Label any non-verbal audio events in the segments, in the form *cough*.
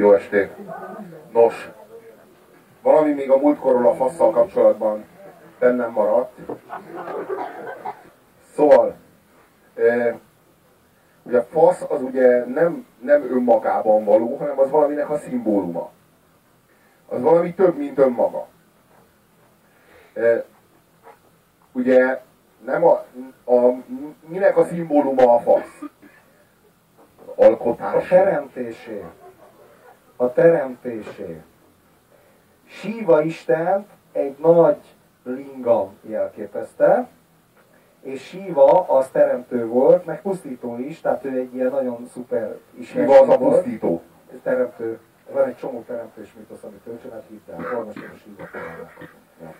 Jó estét! Nos, valami még a múltkorról a fasszal kapcsolatban bennem maradt. Szóval, e, ugye fasz az ugye nem, nem önmagában való, hanem az valaminek a szimbóluma. Az valami több, mint önmaga. E, ugye nem a, a, minek a szimbóluma a fasz? Alkotás. A teremtésé. A teremtésé. Síva Istent egy nagy lingam jelképezte, és Síva az teremtő volt, meg pusztító is, tehát ő egy ilyen nagyon szuper ismerő Síva az a pusztító. Teremtő. Van egy csomó teremtős mitosz, amit ő csinált, hitt el. A Síva ja.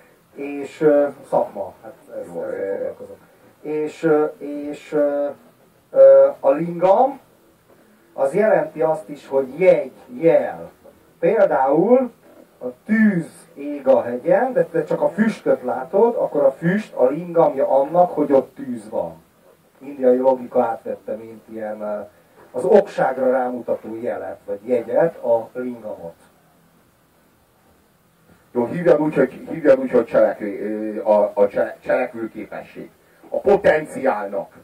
És uh, szakma, hát ez, Jó, ezzel foglalkozom. És, és uh, a lingam az jelenti azt is, hogy jegy, jel. Például a tűz ég a hegyen, de te csak a füstöt látod, akkor a füst a lingamja annak, hogy ott tűz van. Indiai logika átvette, mint ilyen az okságra rámutató jelet, vagy jegyet, a lingamot. Jó, hívjad úgy, hogy, hívjad úgy, hogy cselekvő, a, a cselekvő képesség. A potenciálnak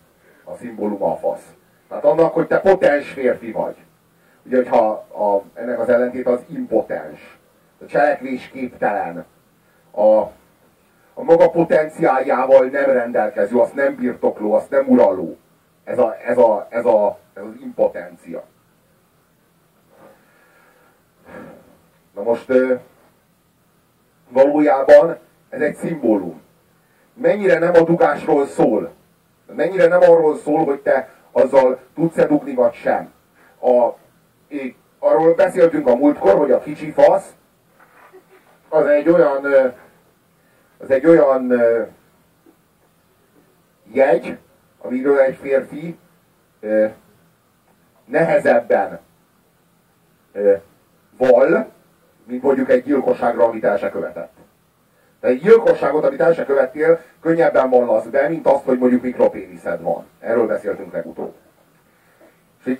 a szimbóluma a fasz. Tehát annak, hogy te potens férfi vagy. Ugye, hogyha a, ennek az ellentét az impotens a cselekvés képtelen, a, a maga potenciáljával nem rendelkező, azt nem birtokló, azt nem uraló. Ez, a, ez, a, ez, a, ez az impotencia. Na most valójában ez egy szimbólum. Mennyire nem a dugásról szól. Mennyire nem arról szól, hogy te azzal tudsz-e dugni, vagy sem. A, arról beszéltünk a múltkor, hogy a kicsi fasz az egy olyan, az egy olyan jegy, amiről egy férfi nehezebben val, mint mondjuk egy gyilkosságra, amit el se követett. Egy gyilkosságot, amit el se követtél, könnyebben vallasz be, mint azt, hogy mondjuk mikropéniszed van. Erről beszéltünk legutóbb. És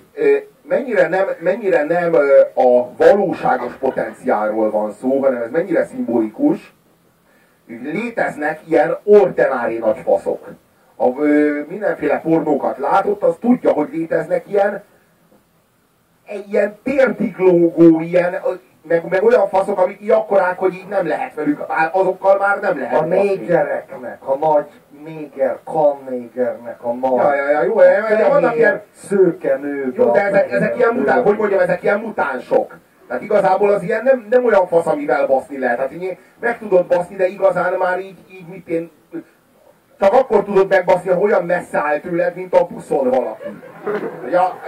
mennyire nem, mennyire nem a valóságos potenciálról van szó, hanem ez mennyire szimbolikus, léteznek ilyen ordinári nagy faszok. A, ö, mindenféle pornókat látott, az tudja, hogy léteznek ilyen ilyen térdiglógó, ilyen, meg, meg olyan faszok, amik így akkorák, hogy így nem lehet velük, azokkal már nem lehet. A négereknek, a nagy néger, négernek a ma. Ja, ja, ja, jó, ja, de vannak ilyen szőke nő. Jó, de ezek, ezek ilyen mutánsok, hogy mondjam, ezek ilyen mutánsok. Tehát igazából az ilyen nem, nem olyan fasz, amivel baszni lehet. Tehát így meg tudod baszni, de igazán már így, így mit én, csak akkor tudod megbaszni, ha olyan messze áll tőled, mint a buszon valaki. Ja,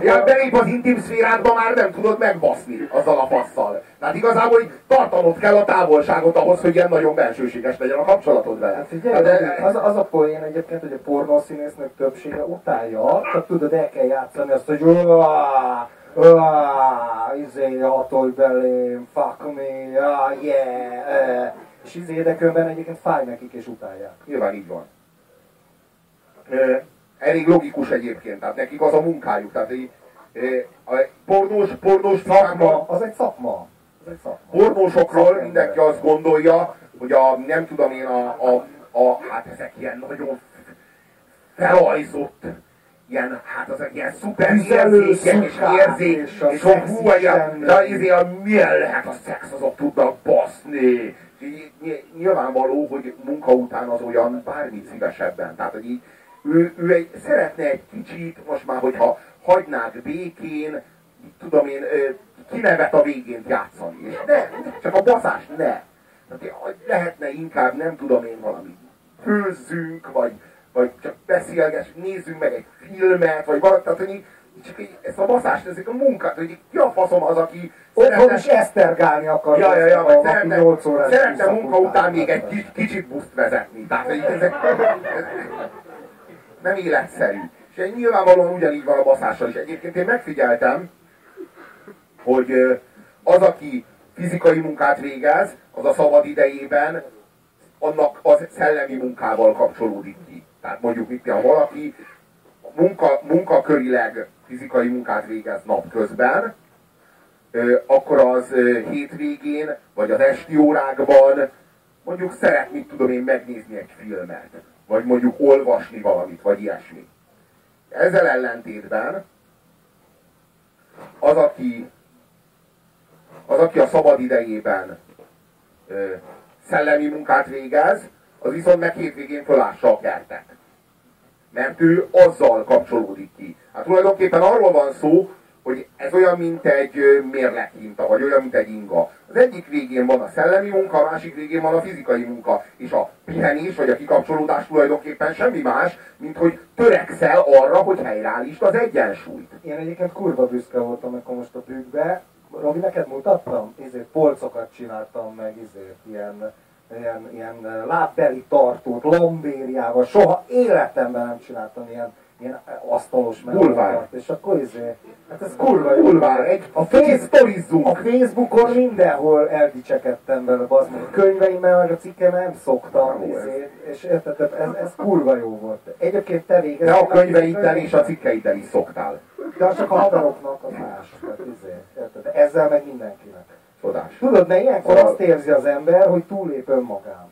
ja, belép az intim szférádba már nem tudod megbaszni azzal a passzal. Tehát igazából így tartanod kell a távolságot ahhoz, hogy ilyen nagyon bensőséges legyen a kapcsolatod vele. Hát figyelj, de, az, az a poén egyébként, hogy a pornószínésznek többsége utálja, csak tudod, el kell játszani azt, hogy izé, hatolj belém, fuck me, ah, yeah, eh. és izé, de egyébként fáj nekik és utálják. Nyilván így van elég logikus egyébként, tehát nekik az a munkájuk. Tehát egy, a pornós, pornós szakma, az egy szakma. Az egy szakma. Pornósokról mindenki azt gondolja, hogy a, nem tudom én, a, a, a hát ezek ilyen nagyon felajzott, ilyen, hát azok ilyen szuper érzékek és érzék, és hogy hú, de izé, a, milyen lehet a szex, azok tudnak baszni. Nyilvánvaló, hogy munka után az olyan bármit szívesebben. Tehát, hogy így, ő, ő egy, szeretne egy kicsit, most már, hogyha hagynák békén, tudom én, kinevet a végén játszani. És ne, csak a baszás ne. Tehát lehetne inkább, nem tudom én, valami főzzünk, vagy, vagy csak beszélgessünk, nézzünk meg egy filmet, vagy valami, tehát hogy csak így, ezt a baszást, ezek a munkát, hogy ki a faszom az, aki Otthon is esztergálni akar. Ja, ja, ja, vagy szeretne, szeretne munka után még egy kicsit buszt vezetni. Tehát, hogy ezek, nem életszerű. És nyilvánvalóan ugyanígy van a baszással is. Egyébként én megfigyeltem, hogy az, aki fizikai munkát végez, az a szabad idejében annak az szellemi munkával kapcsolódik ki. Tehát mondjuk, mit ha valaki munka, munkakörileg fizikai munkát végez napközben, akkor az hétvégén, vagy az esti órákban mondjuk szeret, mit tudom én, megnézni egy filmet, vagy mondjuk olvasni valamit, vagy ilyesmi. Ezzel ellentétben az, aki, az, aki a szabad idejében ö, szellemi munkát végez, az viszont meg hétvégén fölássa a kertet. Mert ő azzal kapcsolódik ki. Hát tulajdonképpen arról van szó, hogy ez olyan, mint egy mérleghinta, vagy olyan, mint egy inga. Az egyik végén van a szellemi munka, a másik végén van a fizikai munka. És a pihenés, vagy a kikapcsolódás tulajdonképpen semmi más, mint hogy törekszel arra, hogy helyreállítsd az egyensúlyt. Én egyébként kurva büszke voltam, amikor most a bükkbe, Robi, neked mutattam? Ezért polcokat csináltam meg, ezért ilyen, ilyen, ilyen lábbeli tartót, lombériával, soha életemben nem csináltam ilyen ilyen asztalos Bulvár. És akkor izé, hát ez kurva jó. Bulvár, egy a Facebook, a Facebookon mindenhol eldicsekedtem vele, az meg könyveimmel, meg a cikkem nem szoktam, izé, és érted, ez, ez kurva jó volt. Egyébként te végeztél. De a könyveiddel és a cikkeiddel is szoktál. De az csak a haveroknak az más. Tehát, izé, érted, ezzel meg mindenkinek. Csodás. Tudod, ne ilyenkor szóval... azt érzi az ember, hogy túlép önmagán.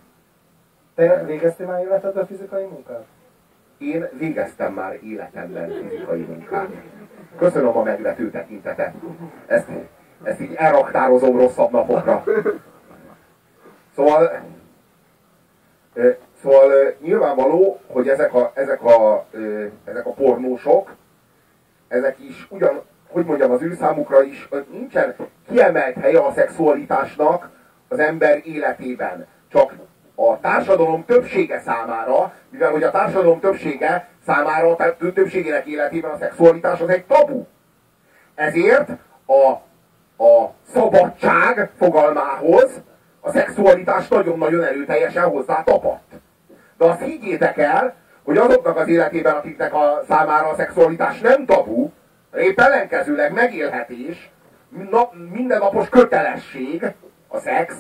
Te végeztél már életedben fizikai munkát? Én végeztem már életemben fizikai munkát. Köszönöm a megvető tekintetet. Ezt, ezt így elraktározom rosszabb napokra. Szóval, szóval nyilvánvaló, hogy ezek a, ezek a, ezek a pornósok, ezek is ugyan, hogy mondjam, az ő számukra is nincsen kiemelt helye a szexualitásnak az ember életében. Csak a társadalom többsége számára, mivel hogy a társadalom többsége számára, a többségének életében a szexualitás az egy tabu. Ezért a, a szabadság fogalmához a szexualitás nagyon-nagyon erőteljesen hozzá tapadt. De azt higgyétek el, hogy azoknak az életében, akiknek a számára a szexualitás nem tabu, épp ellenkezőleg megélhetés, mindennapos kötelesség a szex,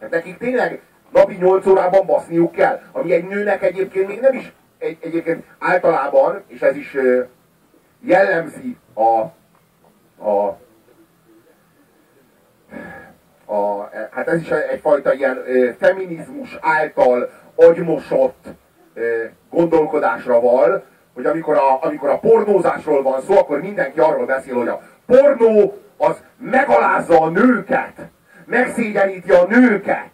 hát nekik tényleg napi 8 órában baszniuk kell, ami egy nőnek egyébként még nem is egy, egyébként általában, és ez is jellemzi a, a, a hát ez is egyfajta ilyen feminizmus által agymosott gondolkodásra val, hogy amikor a, amikor a pornózásról van szó, akkor mindenki arról beszél, hogy a pornó az megalázza a nőket, megszégyeníti a nőket,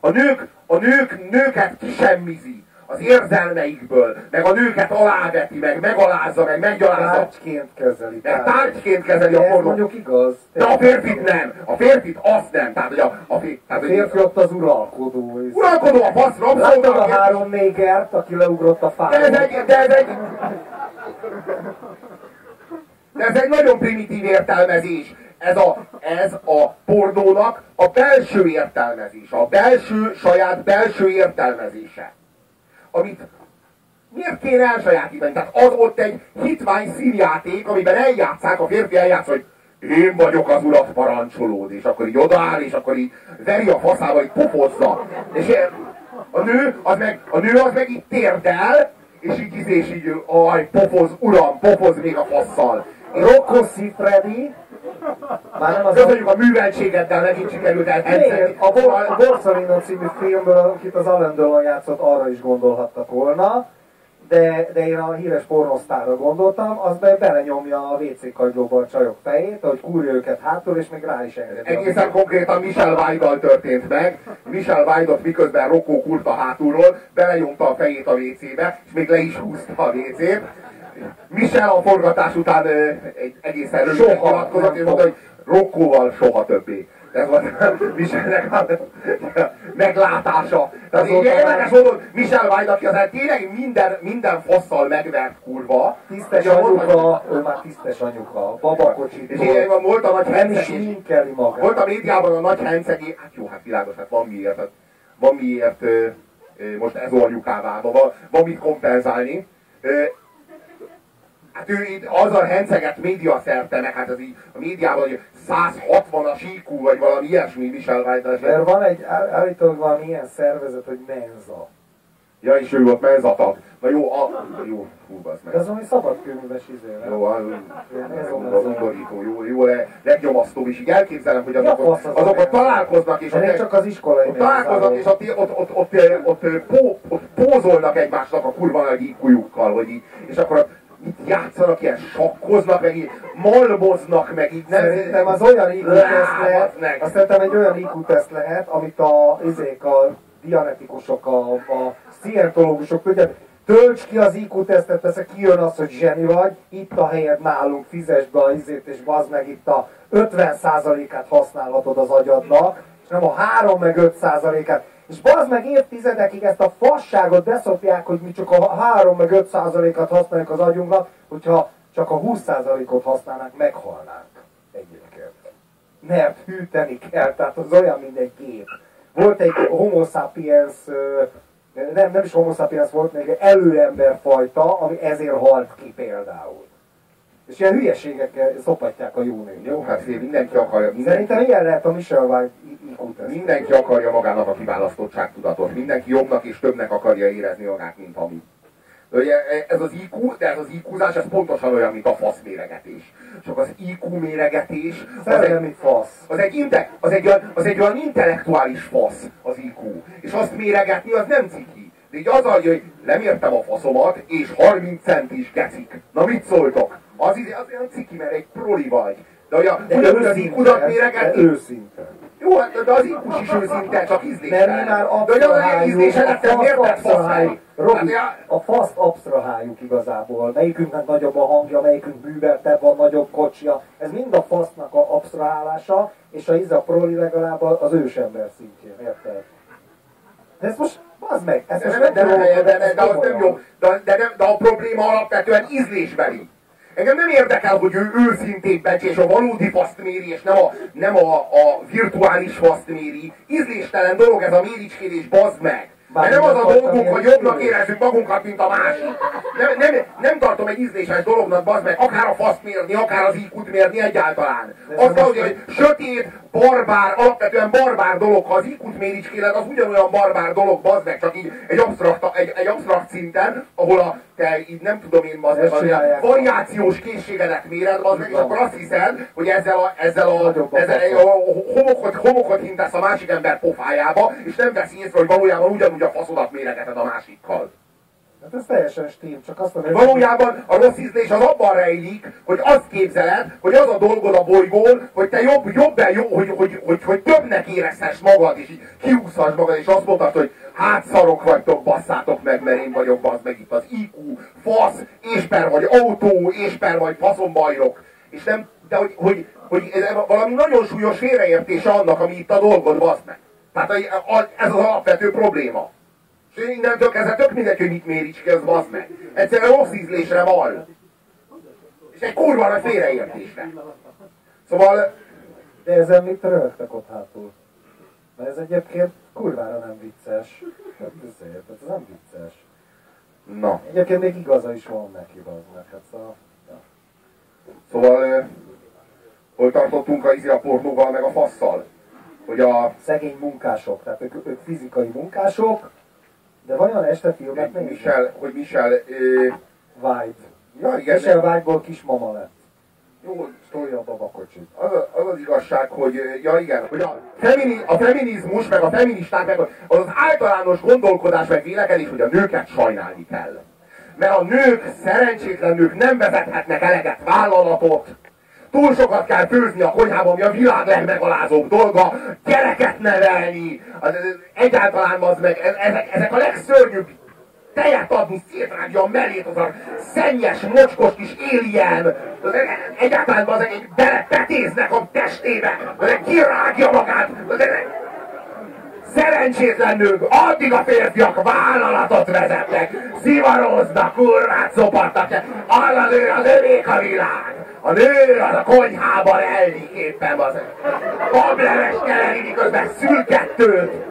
a nők, a nők, nőket kisemmizi az érzelmeikből, meg a nőket aláveti, meg megalázza, meg meggyalázza. Tárgyként kezeli. Meg tárgyként kezeli a pornó. mondjuk igaz. De a férfit nem. A férfit azt nem. Tehát, hogy a, a, férfi, tehát, a férfi ott az uralkodó. Uralkodó a fasz, Látod a három négert, aki leugrott a fára. De ez egy, de ez egy, *laughs* de ez egy nagyon primitív értelmezés ez a, ez a pornónak a belső értelmezés, a belső, saját belső értelmezése. Amit miért kéne elsajátítani? Tehát az ott egy hitvány színjáték, amiben eljátszák, a férfi eljátsz, hogy én vagyok az urat parancsolód, és akkor így odaáll, és akkor így veri a faszába, így pofozza. És a nő az meg, a nő az meg így térdel, és így, és így, aj, pofoz, uram, pofoz még a fasszal. Rocco Siffredi, már nem az Köszönjük a műveltségeddel, megint sikerült elhenteni. A, Bor a Borsalino című filmből, akit az Alan Delon játszott, arra is gondolhattak volna. De, de én a híres pornosztára gondoltam, az be belenyomja a WC kagylóba a csajok fejét, hogy kúrja őket hátul, és még rá is engedi. Egészen konkrétan Michel Weidal történt meg. Michel Weidot miközben Rokó kurta hátulról, belenyomta a fejét a WC-be, és még le is húzta a WC-t Michel a forgatás után egy egészen röviden nyilatkozott, és mondta, hogy Rokkóval soha többé. Ez volt *laughs* Michelnek a meglátása. Tehát így érdekes mondod, Michel Vájd, aki azért tényleg minden, minden fosszal megvert kurva. Tisztes anyuka, ő már tisztes anyuka, babakocsit. És én volt a nagy hencegé. Volt a médiában a nagy hencegé. Hát jó, hát világos, hát van miért. Hát van miért most ez anyukává, van, van mit kompenzálni. Hát ő itt azzal henceget média szerte, meg hát az így a médiában, hogy 160-as IQ, vagy valami ilyesmi viselvágyás. Mert van egy, állítólag van ilyen szervezet, hogy menza. Ja, és ő volt menzatag. Na jó, a, jó, hú, az meg. De az valami szabadkőműves izé, nem? Jó, az, ez az undorító, jó, jó, le, legnyomasztó, és így elképzelem, hogy azok, Ja, azok a ott találkoznak, és ott, csak az iskolai ott találkoznak, és ott, ott, ott, ott, ott, ott, pó, ott pózolnak egymásnak a kurva nagy IQ-jukkal, hogy így, és akkor itt játszanak, ilyen sakkoznak, meg így malmoznak, meg így. Nem... Szerintem az olyan IQ teszt lehet, azt szerintem egy olyan IQ teszt lehet, amit a, izék, a dianetikusok, a, a szientológusok tudják, tölts ki az IQ tesztet, persze kijön az, hogy zseni vagy, itt a helyed nálunk, fizes be a izét, és bazd meg itt a 50%-át használhatod az agyadnak, és nem a 3 meg 5%-át. És bazd meg évtizedekig ezt a fasságot beszopják, hogy mi csak a 3 meg 5%-at használjuk az agyunknak, hogyha csak a 20%-ot használnánk, meghalnánk egyébként. Mert hűteni kell, tehát az olyan, mint egy gép. Volt egy homo sapiens, nem, nem is homo sapiens volt, még egy előemberfajta, ami ezért halt ki például. És ilyen hülyeségekkel szopatják a jó névt. Jó, hát fél, mindenki akarja, mindenki, Szerintem ilyen lehet a Michel White IQ mindenki akarja magának a kiválasztottságtudatot. Mindenki jobbnak és többnek akarja érezni magát, mint ami. Ugye ez az IQ, de ez az IQ-zás, ez pontosan olyan, mint a fasz méregetés. Csak az IQ méregetés, az egy, fasz. az egy, inte, az, egy az egy olyan intellektuális fasz az IQ. És azt méregetni, az nem ciki. De így az, hogy lemértem a faszomat, és 30 centis gecik. Na mit szóltok? Az, izé- az olyan ciki, mert egy proli vagy. De olyan, De ugyanúgy az méregetni, őszinte. jó, hát, de az IQ is őszinte, csak ízléstelen. Mert mi már hogy az absztraháljuk, a fasz absztraháljuk. Robi, Hát, a faszt absztraháljuk igazából. Melyikünknek nagyobb a hangja, melyikünk műveltebb van, nagyobb kocsia. Ez mind a fasznak a absztrahálása, és a Iza Proli legalább az ősember szintjén, érted? De ez most, bazd meg, ez most nem jó, de, de, de, az nem komolyan. jó. De, de, de, de a probléma alapvetően ízlésbeli. Engem nem érdekel, hogy ő őszintén becs, és a valódi faszt méri, és nem a, nem a, a virtuális faszt méri. Ízléstelen dolog ez a méricskélés, bazd meg! Mert nem az a dolgunk, hogy jobbnak érezzük magunkat, mint a másik. Nem, nem, nem tartom egy ízléses dolognak, bazd meg, akár a faszt mérni, akár az iq mérni egyáltalán. Az kell, hogy, hogy sötét, barbár, alapvetően barbár dolog, ha az iq méricskéled, az ugyanolyan barbár dolog, bazd meg, csak így egy absztrakt, egy, egy absztrakt szinten, ahol a, te így nem tudom én, meg, az ilyen csinálják. variációs készségedet méred, bazd meg, és akkor azt hiszed, hogy ezzel a, ezzel a, a ezzel a, a homokot, homokot hintesz a másik ember pofájába, és nem veszi észre, hogy valójában ugyanúgy a faszodat méregeted a másikkal. Hát ez teljesen stím, csak azt mondom, Valójában a rossz ízlés az abban rejlik, hogy azt képzeled, hogy az a dolgod a bolygón, hogy te jobb, jobb jó, hogy, hogy, hogy, hogy többnek érezhess magad, és így kiúszhass magad, és azt mondtad, hogy hát szarok vagytok, basszátok meg, mert én vagyok, bassz meg itt az IQ, fasz, ésper vagy autó, ésper vagy faszombajnok. És nem, de hogy, hogy, hogy ez valami nagyon súlyos félreértése annak, ami itt a dolgod, bassz meg. Tehát ez az alapvető probléma. És innentől kezdve tök mindegy, hogy mit méríts ki, az bazd meg. Egyszerűen rossz ízlésre van. És egy kurva nagy félreértésre. Szóval, De ezen mit röhögtek ott hátul? Mert ez egyébként kurvára nem vicces. Hát ezért, ez nem vicces. na, Egyébként még igaza is van neki, az meg. Hát szóval, ja. szóval, hol tartottunk a izi a pornóval meg a fasszal? Hogy a Szegény munkások, tehát ők, ők fizikai munkások, de vajon este filmet néznek? Michel, hogy Michel, ö, White. ja igen, Michel White-ból kismama lett. jó, Tolja a babakocsit. az, az az igazság, hogy, ja igen, hogy a, femini, a feminizmus, meg a feministák, meg az az általános gondolkodás, meg vélekedés, hogy a nőket sajnálni kell. Mert a nők, szerencsétlen nők nem vezethetnek eleget vállalatot, túl sokat kell főzni a konyhában, ami a világ legmegalázóbb dolga, gyereket nevelni, az, az, egyáltalán az meg, ez- ezek, ezek a legszörnyűbb tejet adni, szétrágja a mellét, az a szennyes, mocskos kis alien, az egy- egyáltalán az egy belepetéznek a testébe, az kirágja magát, az egy szerencsétlen nők, addig a férfiak vállalatot vezetnek, szivaroznak, kurvát szopatnak, az a nő, az övék a világ. A nő az a konyhában ellik éppen az bableves keleni, miközben szül kettőt.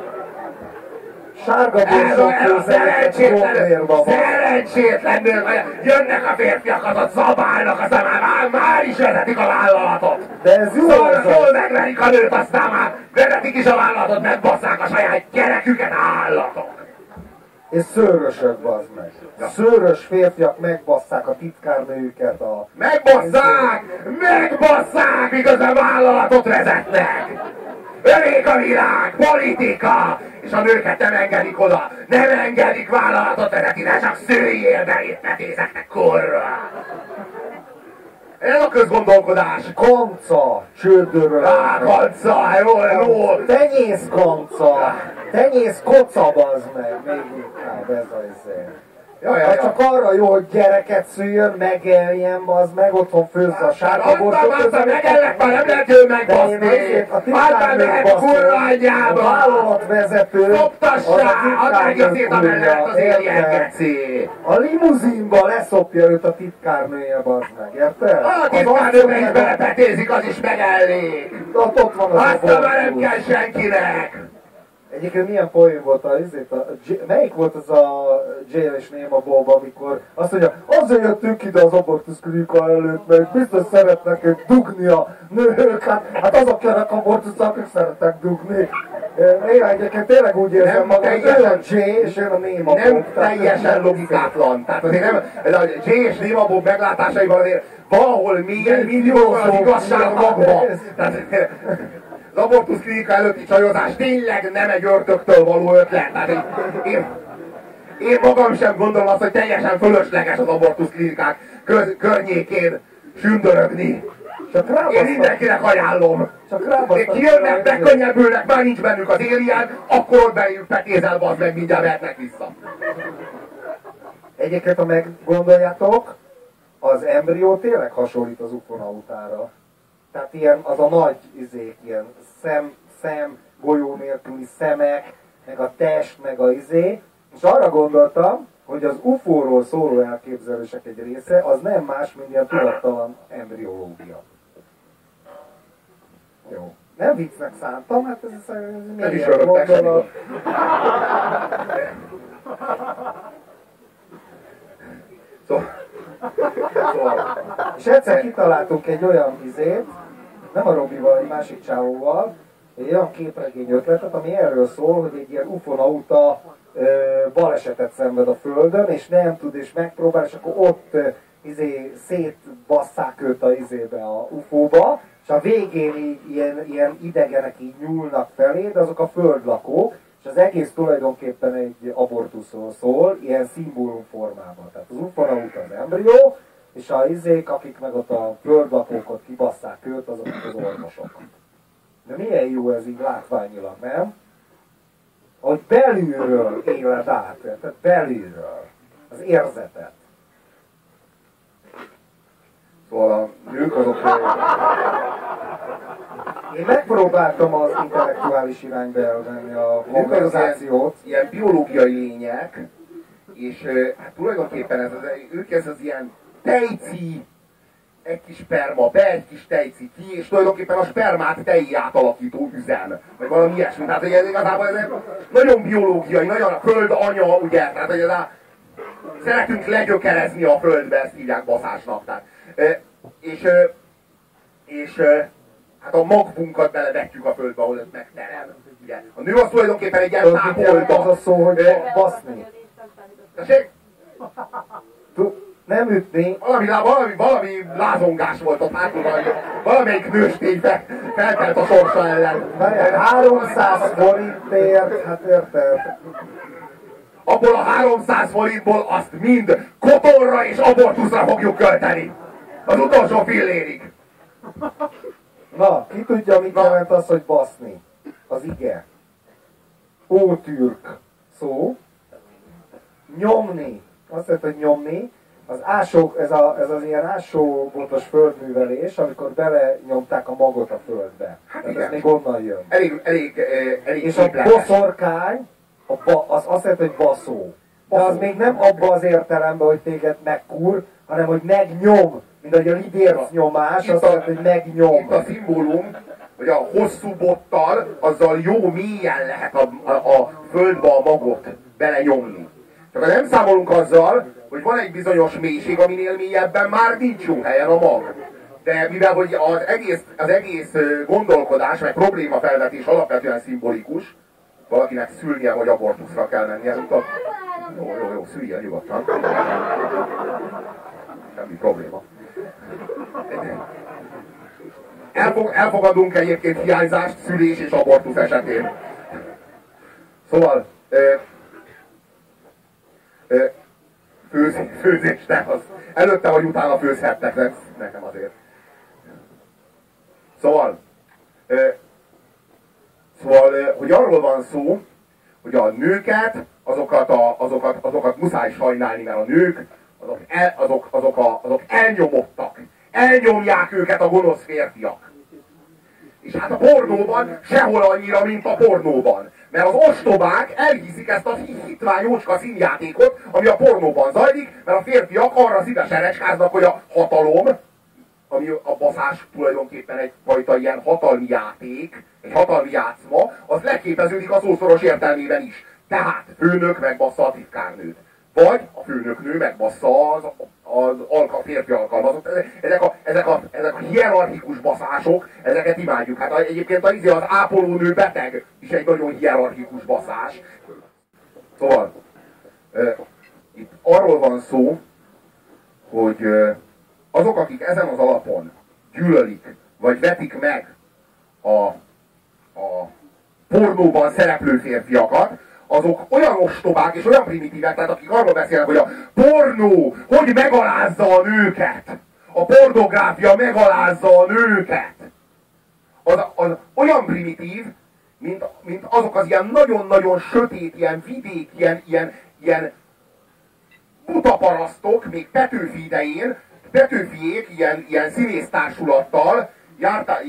Sárga Ez a, ez a szerencsétlen, borsókról szerencsétlen nők, jönnek a férfiak, azok zabálnak, aztán már, már, már is vezetik a vállalatot. De ez jó Szóval ez jól az. megverik a nőt, aztán már vezetik is a vállalatot, megbasszák a saját gyereküket állatok. és szőrösök, bazd meg. Szőrös férfiak megbasszák a titkárnőjüket a... Megbasszák! Megbasszák! Miközben vállalatot vezetnek! Ölék a világ, politika! És a nőket nem engedik oda, nem engedik vállalatot vezetni, de csak szőjél be itt petézeknek, kurva! Ez a közgondolkodás! Konca, csődöröl. Á, kanca, jó, jó! Tenyész konca, tenyész koca, bazd meg, még inkább ez az izé. Ja, ja, Ha ja. csak arra jó, hogy gyereket szüljön, megeljen, az meg otthon főzze a sárga borsot. aztán megellek, már nem lehet ő megbaszni! a Már titkárnő mehet kurva anyjába! A vállalatvezető, Szoptassa! Az egészét amellett az éljen, geci! A limuzinba leszopja őt a titkárnője, bazd meg, érted? A titkárnőbe is belepetézik, az is megellik! Ott, ott van az Aztán már nem kell senkinek! Egyébként milyen poén volt a, izét, a, J- melyik volt az a Jail és Néma Bob, amikor azt mondja, azért jöttünk ide az abortusz klinika előtt, mert biztos szeretnek dugni a nők, hát, hát azok jönnek abortusz, akik szeretnek dugni. Néha egyébként tényleg úgy érzem Nem magam, hogy teljesen- a Jay és én a Néma Nem Bob. teljesen logikátlan. Tehát azért nem, ez a J és Lima Bob meglátásaiban azért valahol mindig ott van az igazság magva. Tehát az abortusz klinika előtti csajozás tényleg nem egy ördögtől való ötlet. Tehát én, én, én magam sem gondolom azt, hogy teljesen fölösleges az abortusz klinikák köz, környékén sündörögni. Csak Én rábasztak, mindenkinek ajánlom. csak rábasztak. kijönnek, bekönnyebbülnek, már nincs bennük az alien, akkor ott beléjük petézel, bazd meg, mindjárt mehetnek vissza. Egyébként, ha meggondoljátok, az embrió tényleg hasonlít az ufonautára. Tehát ilyen, az a nagy izék, ilyen szem, szem, golyó nélküli szemek, meg a test, meg a izé. És arra gondoltam, hogy az UFO-ról szóló elképzelések egy része, az nem más, mint ilyen tudattalan embriológia. Jó. Nem viccnek szántam, hát ez, ez, ez Nem is gondolat. Szóval, szóval És egyszer kitaláltunk egy olyan izét, nem a Robival, egy másik csávóval, egy olyan képregény ötletet, ami erről szól, hogy egy ilyen ufonauta balesetet szenved a Földön, és nem tud, és megpróbál, és akkor ott izé, szétbasszák őt a izébe, a ufóba, és a végén így, ilyen, ilyen idegenek így nyúlnak felé, de azok a földlakók, és az egész tulajdonképpen egy abortuszról szól, ilyen szimbólum formában. Tehát az ufonauta az embrió, és a izék, akik meg ott a földlakókot kibasszák őt, azok az orvosok. De milyen jó ez így látványilag, nem? Hogy belülről éled át, tehát belülről. Az érzetet. Szóval a nők azok, Én megpróbáltam az intellektuális irányba elvenni a azok ilyen, konverzációt. ilyen biológiai lények, és hát tulajdonképpen ez az, ők ez az ilyen tejci, egy kis sperma, be egy kis tejci ki, és tulajdonképpen a spermát tejé átalakító üzem, vagy valami ilyesmi. Tehát hogy ez igazából ez nagyon biológiai, nagyon a föld anya, ugye, tehát hogy ez a, szeretünk legyökerezni a földbe, ezt hívják baszásnak. Tehát, és, és hát a magvunkat belevetjük a földbe, ahol ez megterem. Ugye. A nő az tulajdonképpen egy ilyen az a szó, hogy baszni? Tessék? Nem ütni, Valami, valami, valami lázongás volt ott hátul, valami, valamelyik nőstény fel, felkelt a sorsa ellen. Várjál, 300 forintért, hát érted? Abból a 300 forintból azt mind kotorra és abortuszra fogjuk költeni. Az utolsó fillérig. Na, ki tudja, mit Na. jelent az, hogy baszni? Az ige. Ótürk szó. Nyomni. Azt jelenti, hogy nyomni. Az ásó, ez, a, ez az ilyen ásóbotos földművelés, amikor belenyomták a magot a földbe. Hát igen. ez még onnan jön. Elég, elég, eh, elég És a boszorkány, a ba, az azt jelenti, hogy baszó. De az még nem abba az értelemben, hogy téged megkúr, hanem hogy megnyom. Mint ahogy a libérc nyomás, azt jelenti, hogy megnyom. Itt a szimbólum, hogy a hosszú bottal, azzal jó mélyen lehet a, a, a földbe a magot belenyomni. Csak nem számolunk azzal, hogy van egy bizonyos mélység, aminél mélyebben már nincs jó helyen a mag. De mivel hogy az egész, az egész gondolkodás, meg problémafelvetés alapvetően szimbolikus, valakinek szülnie vagy abortuszra kell mennie, a Jó, jó, jó, szüljél nyugodtan. Semmi probléma. Elfog, elfogadunk egyébként hiányzást szülés és abortusz esetén. Szóval, ö, ö, főzés, főzés, de az előtte vagy utána főzhettek, nem? Nekem azért. Szóval, szóval, hogy arról van szó, hogy a nőket, azokat, a, azokat, azokat muszáj sajnálni, mert a nők, azok, el, azok, azok, a, azok elnyomottak. Elnyomják őket a gonosz férfiak. És hát a pornóban sehol annyira, mint a pornóban. Mert az ostobák elhiszik ezt a hitványócska színjátékot, ami a pornóban zajlik, mert a férfiak arra szívesen recskáznak, hogy a hatalom, ami a baszás tulajdonképpen egyfajta ilyen hatalmi játék, egy hatalmi játszma, az leképeződik az szószoros értelmében is. Tehát főnök megbassza a titkárnőt. Vagy a főnöknő megbassza az, az alka, férfi alkalmazott. Ezek a, ezek, a, ezek a hierarchikus baszások, ezeket imádjuk. Hát egyébként az, az ápolónő beteg is egy nagyon hierarchikus baszás. Szóval, itt arról van szó, hogy azok, akik ezen az alapon gyűlölik, vagy vetik meg a, a pornóban szereplő férfiakat, azok olyan ostobák és olyan primitívek, tehát akik arról beszélnek, hogy a pornó hogy megalázza a nőket. A pornográfia megalázza a nőket. Az, az olyan primitív, mint, mint azok az ilyen nagyon-nagyon sötét, ilyen vidék, ilyen, ilyen, ilyen putaparasztok, még Petőfi idején, Petőfiék ilyen, ilyen színésztársulattal jártá,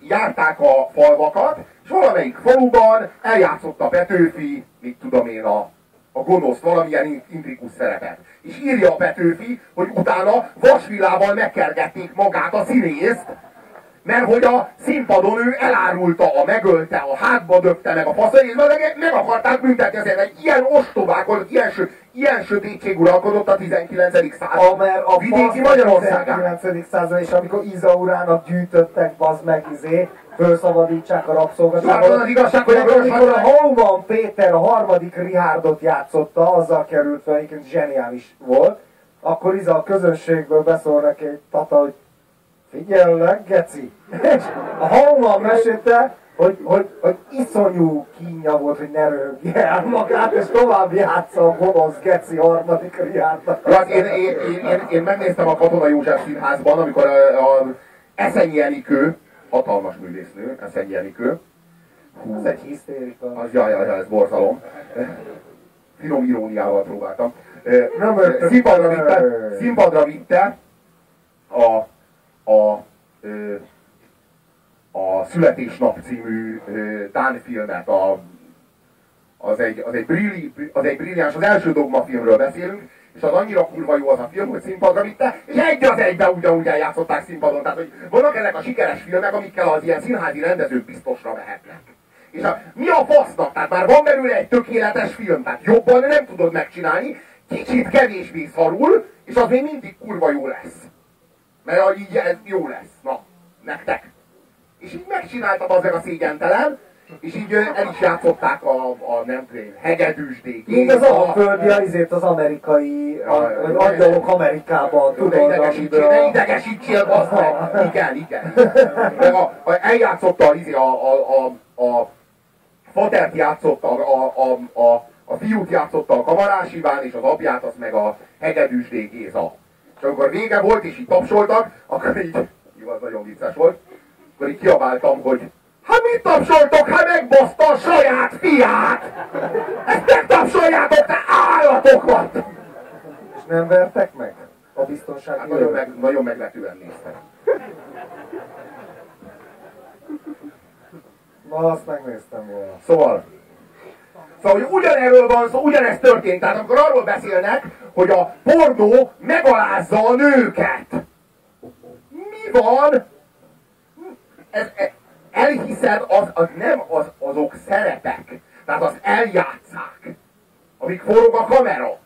járták a falvakat, és valamelyik faluban eljátszotta Petőfi, mit tudom én, a, a gonosz, valamilyen intrikus szerepet. És írja a Petőfi, hogy utána vasvilával megkergették magát a színészt, mert hogy a színpadon ő elárulta, a megölte, a hátba döpte meg a faszai, meg, meg akarták büntetni azért, egy ilyen ostobákon, ilyen, ilyen sötétség uralkodott a 19. század. A, a vidéki Magyarországán. 19. század, és amikor Izaurának gyűjtöttek, bazd meg izé, felszabadítsák a rabszolgaságot. az igazság, hogy amikor a Hauman Péter a harmadik Richardot játszotta, azzal került fel, egyébként zseniális volt, akkor Iza a közönségből beszól neki egy tata, hogy figyellek, geci. a Hauman mesélte, hogy, hogy, hogy iszonyú kínja volt, hogy ne röhögje el magát, és tovább játsza a gonosz geci harmadik riárnak. Hát én, én, én, én, én, megnéztem a Katona József színházban, amikor a, a Eszenyi Enikő, hatalmas művésznő, Eszenyi Enikő. Hú, ez egy hisztérika. Az, jaj, jaj, jaj, ez borzalom. Finom iróniával próbáltam. Színpadra vitte, színpadra vitte a, a, a Születésnap című Dán filmet, a, az, egy, az, egy brilli, az egy brilliáns, az első dogma filmről beszélünk, és az annyira kurva jó az a film, hogy színpadra vitte, és egy az egybe ugyanúgy eljátszották színpadon. Tehát, hogy vannak ezek a sikeres filmek, amikkel az ilyen színházi rendezők biztosra mehetnek. És a, mi a fasznak? Tehát már van belőle egy tökéletes film, tehát jobban nem tudod megcsinálni, kicsit kevésbé szarul, és az még mindig kurva jó lesz. Mert így ez jó lesz. Na, nektek. És így megcsináltad az a szégyentelen, és így el is játszották a, a nem tudom, hegedűsdék. Mint az alföldi, azért az amerikai, vagy angyalok Amerikában, tudod, idegesítsél, ne idegesítsél, az meg. Igen, igen. De a, a, eljátszotta a, a, a, a, a Fatert játszotta, a, a, a, a fiút játszotta a Kamarás Iván, és az apját az meg a Hegedűsdé Géza. És amikor vége volt, és így tapsoltak, akkor így, jó, az nagyon vicces volt, akkor így kiabáltam, hogy Hát mit tapsoltok? Hát megbaszta a saját fiát! Ezt megtapsoljátok, te állatok vagy! És nem vertek meg? A biztonsági hát nagyon, meg, nagyon meglepően néztek. Na, azt megnéztem volna. Szóval, Szóval, hogy ugyanerről van szó, ugyanezt történt. Tehát amikor arról beszélnek, hogy a pornó megalázza a nőket. Mi van? Ez, ez, elhiszed, az, az nem az, azok szerepek. Tehát az eljátszák. Amik forog a kamera.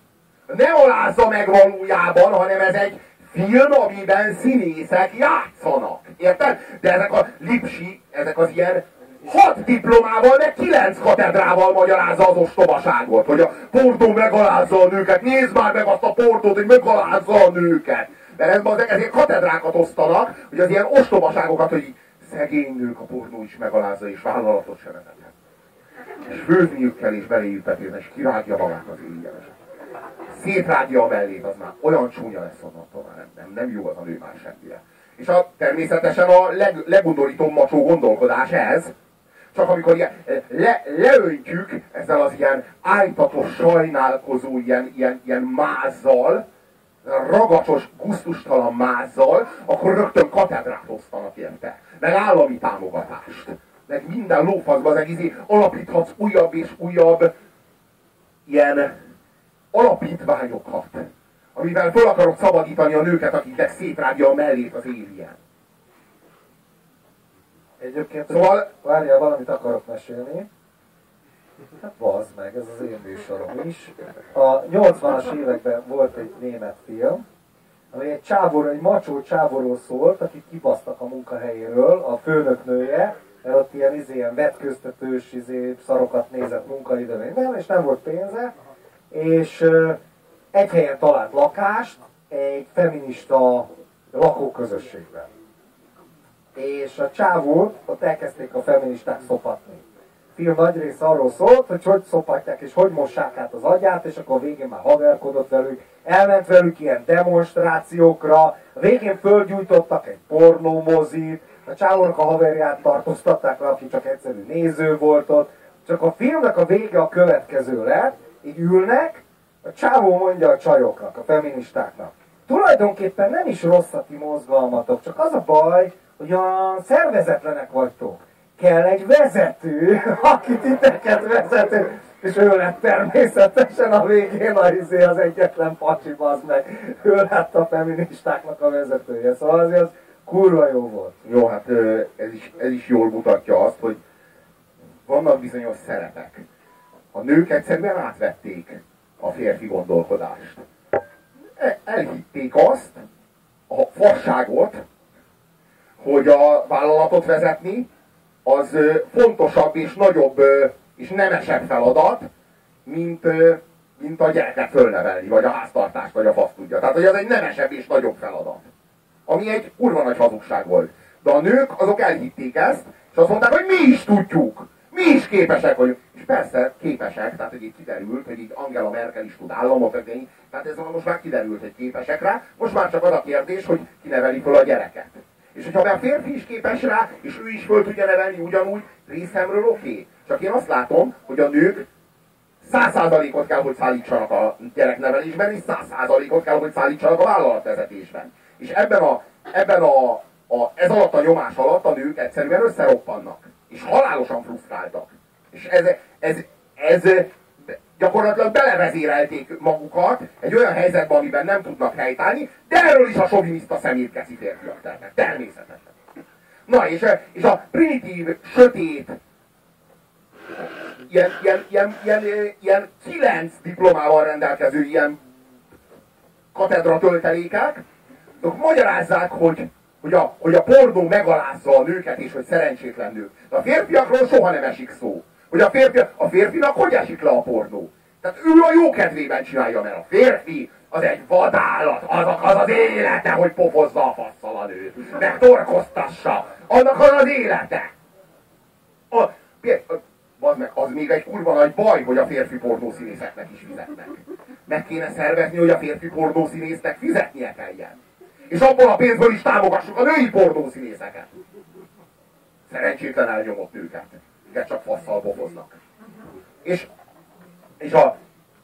Nem alázza meg valójában, hanem ez egy film, amiben színészek játszanak. Érted? De ezek a lipsi, ezek az ilyen hat diplomával, meg kilenc katedrával magyarázza az ostobaságot, hogy a portó megalázza a nőket. Nézd már meg azt a portót, hogy megalázza a nőket. Mert ezért katedrákat osztanak, hogy az ilyen ostobaságokat, hogy szegény nők a pornó is megalázza, és vállalatot sem vezethet. És főzniük kell, és beléjük petézni, és kirágja magát az ingyeneset. Szétrágja a mellét, az már olyan csúnya lesz onnantól már nem, nem, nem jó az a nő már semmire. És a, természetesen a leg, legundorítóbb macsó gondolkodás ez, csak amikor ilyen, le, leöntjük ezzel az ilyen ájtatos, sajnálkozó, ilyen, ilyen, ilyen mázzal, ragacsos, guztustalan mázzal, akkor rögtön katedrát osztanak érte. Meg állami támogatást. Meg minden lófaszban az egész alapíthatsz újabb és újabb ilyen alapítványokat, amivel fel akarok szabadítani a nőket, akiknek szétrágja a mellét az éljen. Egyébként, szóval... várjál, valamit akarok mesélni. Hát bazd meg, ez az én műsorom is. A 80-as években volt egy német film, ami egy csábor, egy macsó csáborról szólt, akit kibasztak a munkahelyéről, a főnöknője, mert ott ilyen, izé, ilyen vetköztetős izé, szarokat nézett munkaidőben, és nem volt pénze, és egy helyen talált lakást egy feminista lakóközösségben. És a csávót ott elkezdték a feministák szopatni. Film nagy része arról szólt, hogy hogy szopatják és hogy mossák át az agyát, és akkor a végén már haverkodott velük, elment velük ilyen demonstrációkra, a végén fölgyújtottak egy pornómozit, a csávónak a haverját tartóztatták le, aki csak egyszerű néző volt ott. Csak a filmnek a vége a következő lett, így ülnek, a csávó mondja a csajoknak, a feministáknak. Tulajdonképpen nem is rossz a ti mozgalmatok, csak az a baj, hogy a szervezetlenek vagytok. Kell egy vezető, aki titeket vezető. És ő lett természetesen a végén a izé az egyetlen pacsi az meg. Ő lett a feministáknak a vezetője. Szóval azért az kurva jó volt. Jó, hát ez is, ez is jól mutatja azt, hogy vannak bizonyos szerepek. A nők egyszerűen átvették a férfi gondolkodást. E, elhitték azt, a fasságot, hogy a vállalatot vezetni az fontosabb és nagyobb és nemesebb feladat, mint, mint a gyereket fölnevelni, vagy a háztartást, vagy a fasz tudja. Tehát, hogy ez egy nemesebb és nagyobb feladat. Ami egy kurva nagy hazugság volt. De a nők azok elhitték ezt, és azt mondták, hogy mi is tudjuk. Mi is képesek vagyunk. És persze képesek, tehát hogy itt kiderült, hogy itt Angela Merkel is tud államot tehát ez most már kiderült, hogy képesek rá. Most már csak az a kérdés, hogy kineveli fel a gyereket. És hogyha a férfi is képes rá, és ő is föl tudja nevelni ugyanúgy, részemről oké. Csak én azt látom, hogy a nők száz százalékot kell, hogy szállítsanak a gyereknevelésben, és száz százalékot kell, hogy szállítsanak a vállalatvezetésben. És ebben a, ebben a, a, ez alatt a nyomás alatt a nők egyszerűen összeroppannak. És halálosan frusztráltak. És ez, ez, ez gyakorlatilag belevezérelték magukat egy olyan helyzetbe, amiben nem tudnak helytállni, de erről is a soviniszta szemétkeszi férfiak. Természetesen. Na, és, és a primitív, sötét, ilyen, ilyen, ilyen, ilyen, ilyen kilenc diplomával rendelkező ilyen katedra töltelékek, azok magyarázzák, hogy, hogy, a, hogy a pornó megalázza a nőket, és hogy szerencsétlen nők. De a férfiakról soha nem esik szó. Hogy a, férfi, a férfinak hogy esik le a pornó? Tehát ő a jó kedvében csinálja, mert a férfi az egy vadállat, azok az az élete, hogy pofozza a fasszal a nőt, meg torkoztassa. Annak az az élete. A, az, meg, az még egy kurva nagy baj, hogy a férfi pornószínészeknek is fizetnek. Meg kéne szervezni, hogy a férfi pornószínésznek fizetnie kelljen. És abból a pénzből is támogassuk a női pornószínészeket. Szerencsétlen elnyomott nőket. Igen, csak fasszal pofoznak. És, és, a,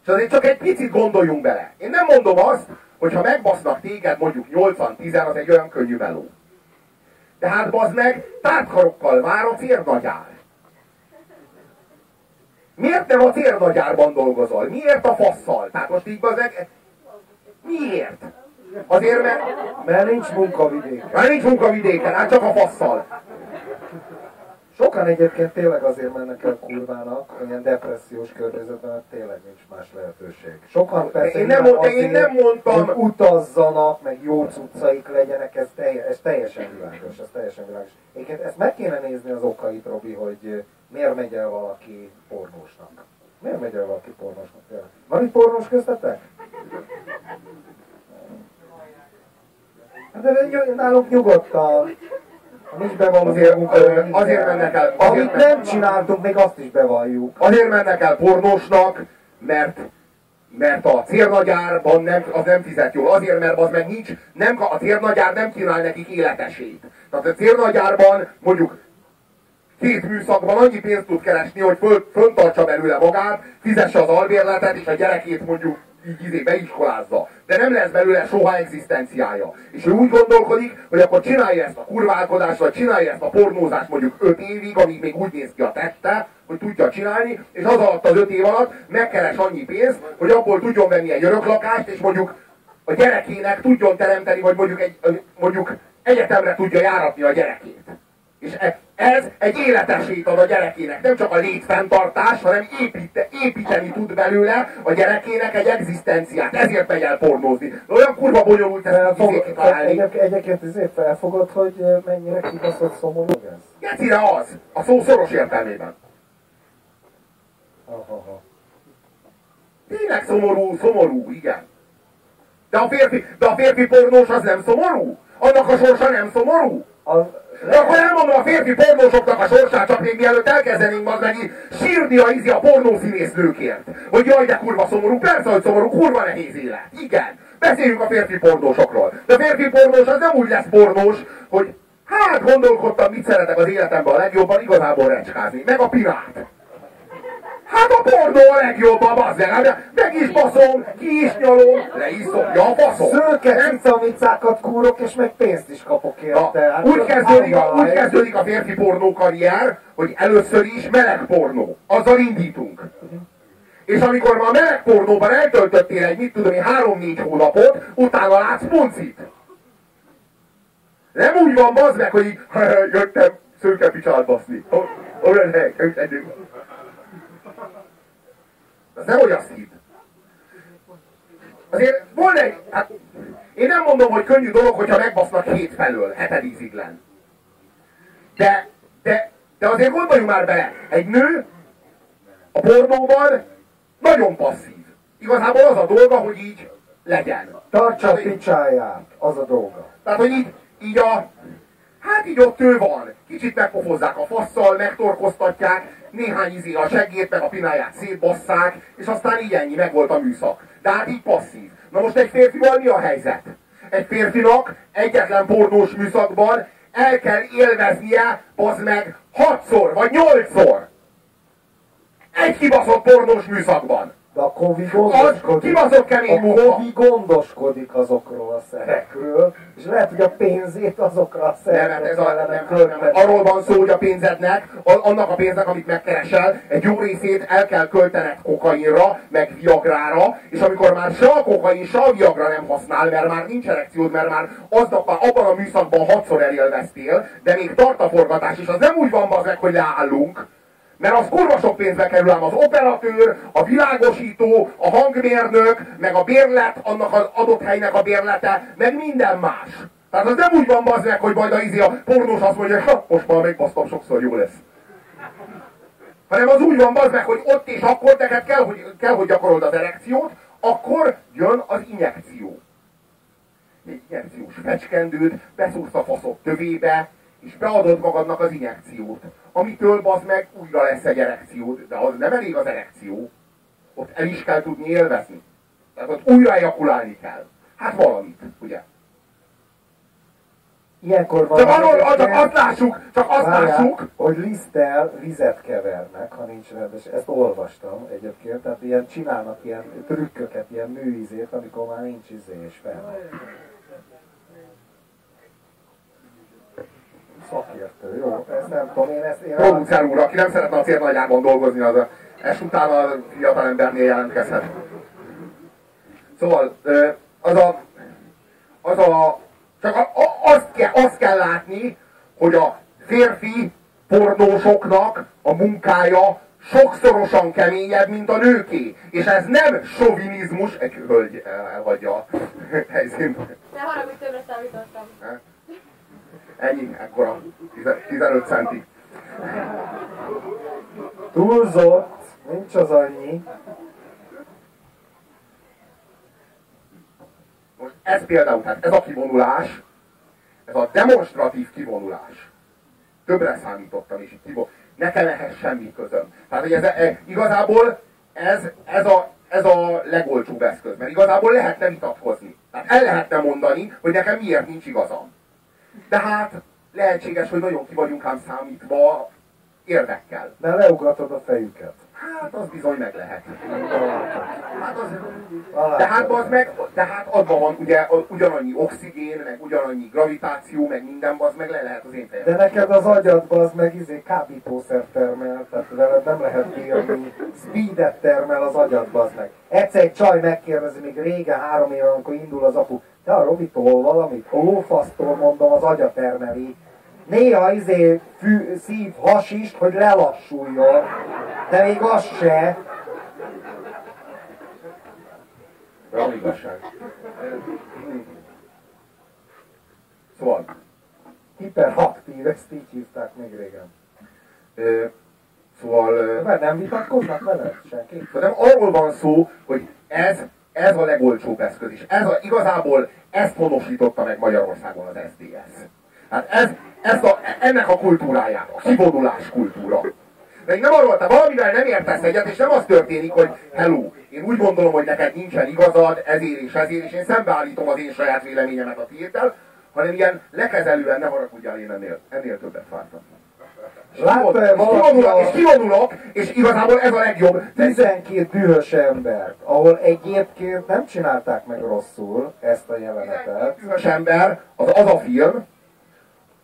és azért csak egy picit gondoljunk bele. Én nem mondom azt, hogy ha megbasznak téged mondjuk 80-10, az egy olyan könnyű meló. De hát bazd meg, tártkarokkal vár a cérnagyár. Miért nem a cérnagyárban dolgozol? Miért a fasszal? Tehát most így bazeg... Miért? Azért, mert... Mert nincs munkavidéken. Mert nincs munkavidéken, hát csak a fasszal. Sokan egyébként tényleg azért mennek el kurvának, olyan depressziós környezetben, mert tényleg nincs más lehetőség. Sokan persze én nem, azért, én nem mondtam... hogy utazzanak, meg jó cuccaik legyenek, ez, telje, ez teljesen világos, ez teljesen világos. Egyébként ezt meg kéne nézni az okait, Robi, hogy miért megy el valaki pornósnak. Miért megy el valaki pornósnak? Van itt pornós köztetek? Hát de nálunk nyugodtan. Nincs bevalló azért, azért, azért mennek el. Azért Amit nem csináltunk, még azt is bevalljuk. Azért mennek el pornósnak, mert mert a cérnagyárban nem, az nem fizet jól. Azért, mert az meg nincs, nem, a cérnagyár nem kínál nekik életesét. Tehát a cérnagyárban mondjuk két műszakban annyi pénzt tud keresni, hogy föl, föntartsa belőle magát, fizesse az albérletet, és a gyerekét mondjuk így izé beiskolázza. De nem lesz belőle soha egzisztenciája. És ő úgy gondolkodik, hogy akkor csinálja ezt a kurválkodást, vagy csinálja ezt a pornózást mondjuk 5 évig, amíg még úgy néz ki a teste, hogy tudja csinálni, és az alatt az 5 év alatt megkeres annyi pénzt, hogy abból tudjon venni egy öröklakást, és mondjuk a gyerekének tudjon teremteni, vagy mondjuk, egy, mondjuk egyetemre tudja járatni a gyerekét. És ez egy életesét ad a gyerekének. Nem csak a létfenntartás, hanem épít, építeni tud belőle a gyerekének egy egzisztenciát. Ezért megy el pornózni. Olyan kurva bonyolult ezt Felfog, kitalálni. Egyébként ezért felfogod, hogy mennyire kibaszott szomorú ez? Gecire az! A szó szoros értelmében. Aha. Tényleg szomorú, szomorú, igen. De a férfi, de a férfi pornós az nem szomorú? Annak a sorsa nem szomorú? Az, de akkor elmondom a férfi pornósoknak a sorsát, csak még mielőtt elkezdenénk majd meg sírni a izi a pornószínésznőkért. Hogy jaj, de kurva szomorú, persze, hogy szomorú, kurva nehéz élet. Igen. Beszéljünk a férfi pornósokról. De a férfi pornós az nem úgy lesz pornós, hogy hát gondolkodtam, mit szeretek az életemben a legjobban, igazából recskázni. Meg a pirát. Hát a pornó a legjobb, a bazzeg. Hát meg is baszom, ki is nyalom, le is szokja a faszom. Szőke cicamicákat kúrok, és meg pénzt is kapok érte. Hát úgy, kezdődik a, úgy kezdődik a férfi pornó karrier, hogy először is meleg pornó. Azzal indítunk. És amikor már meleg pornóban eltöltöttél egy, mit tudom én, három-négy hónapot, utána látsz puncit. Nem úgy van, bazd meg, hogy így, *laughs* jöttem szőke picsát baszni. Olyan hely, az nehogy azt hidd. Azért volna egy... Hát, én nem mondom, hogy könnyű dolog, hogyha megbasznak hét felől, hetedíziglen. De, de, de azért gondoljunk már bele, egy nő a pornóban nagyon passzív. Igazából az a dolga, hogy így legyen. Tartsa a picsáját, az a dolga. Tehát, hogy így, így a... Hát így ott ő van. Kicsit megpofozzák a fasszal, megtorkoztatják, néhány izé a segét, meg a pináját szétbasszák, és aztán így ennyi, meg volt a műszak. De hát így passzív. Na most egy férfival mi a helyzet? Egy férfinak egyetlen pornós műszakban el kell élveznie, az meg hatszor, vagy nyolcszor. Egy kibaszott pornós műszakban. De a Kovi gondoskodik, az a Kovi gondoskodik azokról a szerekről, és lehet, hogy a pénzét azokra a szerekről nem, ez a, nem, nem, Arról van szó, hogy a pénzednek, annak a pénznek, amit megkeresel, egy jó részét el kell költened kokainra, meg viagrára, és amikor már se a kokain, se a viagra nem használ, mert már nincs erekciód, mert már aznap, abban a műszakban hatszor elélveztél, de még tart a forgatás, és az nem úgy van meg, hogy leállunk, mert az kurva sok pénzbe kerül ám az operatőr, a világosító, a hangmérnök, meg a bérlet, annak az adott helynek a bérlete, meg minden más. Tehát az nem úgy van az meg, hogy majd a, izi, a pornós azt mondja, hogy most már megbasztam, sokszor jó lesz. Hanem az úgy van az meg, hogy ott és akkor neked kell, hogy, kell, hogy gyakorold az erekciót, akkor jön az injekció. Egy injekciós fecskendőt, beszúrsz a faszok tövébe, és beadod magadnak az injekciót, amitől bazd meg újra lesz egy erekció, de az nem elég az erekció, ott el is kell tudni élvezni. Tehát ott újra ejakulálni kell. Hát valamit, ugye? Ilyenkor van... Csak, arról, csak azt lássuk, csak azt várjál, lássuk, hogy liszttel vizet kevernek, ha nincs rendes. Ezt olvastam egyébként, tehát ilyen csinálnak ilyen trükköket, ilyen műizét, amikor már nincs izé és fel szakértő, jó? Ezt nem tudom, én ezt... Én Producer úr, aki nem szeretne a cérnagyában dolgozni, az es után a fiatalembernél jelentkezhet. Szóval, az a... Az a csak azt kell, azt kell látni, hogy a férfi pornósoknak a munkája sokszorosan keményebb, mint a nőké. És ez nem sovinizmus, egy hölgy elhagyja a helyszínt. Ne haragudj, többre számítottam. Ennyi, ekkora, 15 centi. Túlzott, nincs az annyi. Most ez például, tehát ez a kivonulás, ez a demonstratív kivonulás. Többre számítottam, és kivon... nekem ehhez semmi közöm. Tehát, hogy ez, ez, igazából ez, ez, a, ez a legolcsóbb eszköz, mert igazából lehetne vitatkozni. Tehát el lehetne mondani, hogy nekem miért nincs igazam. De hát lehetséges, hogy nagyon ki vagyunk ám számítva érdekkel. De leugatod a fejüket. Hát az bizony meg lehet. Hát az, de hát az meg, de hát abban van ugye ugyanannyi oxigén, meg ugyanannyi gravitáció, meg minden, az meg le lehet az én fejem. De neked az agyad, az meg izé kábítószer termel, tehát veled nem lehet bírni. Speedet termel az agyad, az meg. Egyszer egy csaj megkérdezi, még régen három éve, amikor indul az apu, te a Robitól valamit, a lófasztól mondom, az agya termeli néha izé fű, szív hasist, hogy lelassuljon, de még az se. Van igazság. Szóval. Hiperaktív, ezt így hívták még régen. Ö, szóval... Mert nem vitatkoznak vele senki? Nem arról van szó, hogy ez, ez a legolcsóbb eszköz is. Ez a, igazából ezt honosította meg Magyarországon az SDS. Hát ez, ez a, ennek a kultúráját, a kivonulás kultúra. De nem arról, te valamivel nem értesz egyet, és nem az történik, hogy hello, én úgy gondolom, hogy neked nincsen igazad, ezért és ezért, és én szembeállítom az én saját véleményemet a tiéddel, hanem ilyen lekezelően, ne haragudjál, én ennél, ennél többet vártam. És kivonulok, és kivonulok, és igazából ez a legjobb. 12 dühös embert, ahol egyébként nem csinálták meg rosszul ezt a jelenetet. Dühös ember, az az a film,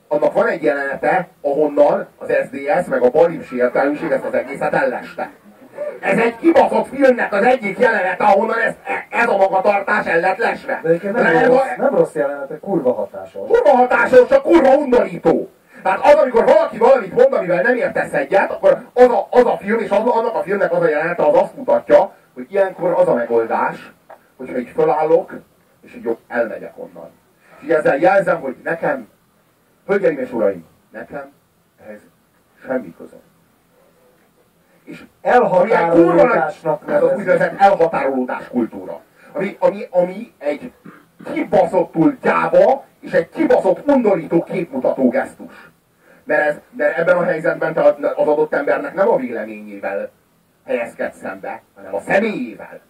annak van egy jelenete, ahonnan az SDS meg a balipsi értelmiség ezt az egészet elleste. Ez egy kibaszott filmnek az egyik jelenete, ahonnan ez, ez a magatartás el lett lesve. De nem, rossz, nem rossz jelenete, kurva hatásos. Kurva hatásos, csak kurva undorító. Tehát az, amikor valaki valamit mond, amivel nem értesz egyet, akkor az a, az a film, és az, annak a filmnek az a jelenete, az azt mutatja, hogy ilyenkor az a megoldás, hogyha így fölállok, és így elmegyek onnan. És ezzel jelzem, hogy nekem Hölgyeim és uraim, nekem ehhez semmi közöm. És elhatárolódásnak ez az úgynevezett elhatárolódás kultúra. Ami, ami, ami egy kibaszottul gyáva és egy kibaszott undorító képmutató gesztus. Mert, ez, mert ebben a helyzetben te az adott embernek nem a véleményével helyezkedsz szembe, hanem a személyével.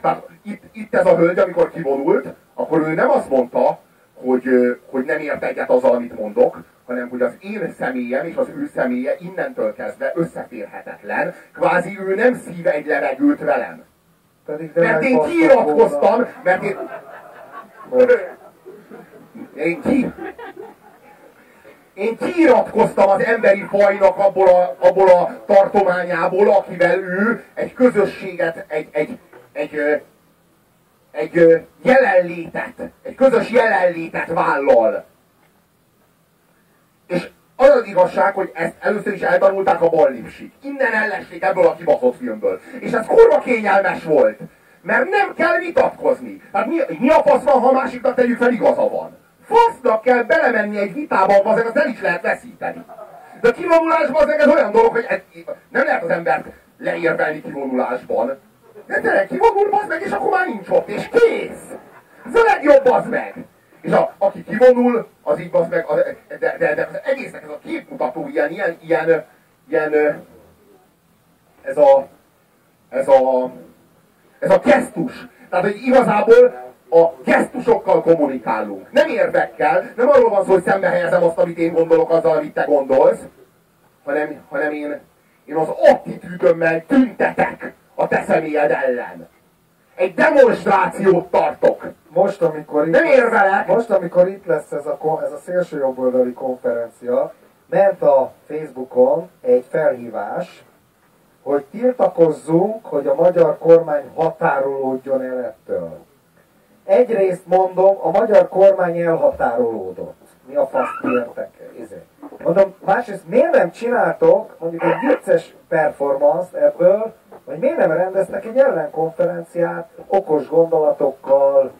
Tehát itt, itt ez a hölgy, amikor kivonult, akkor ő nem azt mondta, hogy, hogy nem ért egyet azzal, amit mondok, hanem hogy az én személyem és az ő személye innentől kezdve összeférhetetlen. Kvázi ő nem szív egy levegőt velem. Pedig mert én kiiratkoztam, mert én... Én ki... Én kiiratkoztam az emberi fajnak abból a, abból a tartományából, akivel ő egy közösséget, egy, egy, egy, egy jelenlétet, egy közös jelenlétet vállal. És az az igazság, hogy ezt először is eltanulták a ballipsik. Innen ellesték ebből a kibaszott filmből. És ez kurva kényelmes volt. Mert nem kell vitatkozni. Hát mi, mi a fasz van, ha másiknak tegyük fel igaza van? Fasznak kell belemenni egy vitába, azért azt el is lehet veszíteni. De a kivonulásban ez olyan dolog, hogy ez, nem lehet az embert leérvelni kivonulásban. De tényleg kivonul, az meg, és akkor már nincs ott, és kész! Ez a legjobb, az meg! És a, aki kivonul, az így az meg, de, de, de az egésznek ez a képmutató, ilyen, ilyen, ilyen, ilyen ez a, ez a, ez a gesztus. Tehát, hogy igazából a gesztusokkal kommunikálunk. Nem érvekkel, nem arról van szó, hogy szembe helyezem azt, amit én gondolok azzal, amit te gondolsz, hanem, hanem én, én az attitűdömmel tüntetek a te személyed ellen. Egy demonstrációt tartok. Most, amikor itt, Nem érvelek. Most, amikor itt lesz ez a, ez a szélső jobboldali konferencia, ment a Facebookon egy felhívás, hogy tiltakozzunk, hogy a magyar kormány határolódjon el ettől. Egyrészt mondom, a magyar kormány elhatárolódott. mi a fasz értek? Izé. Mondom, másrészt miért nem csináltok mondjuk egy vicces performance ebből, hogy miért nem rendeztek egy ellenkonferenciát okos gondolatokkal,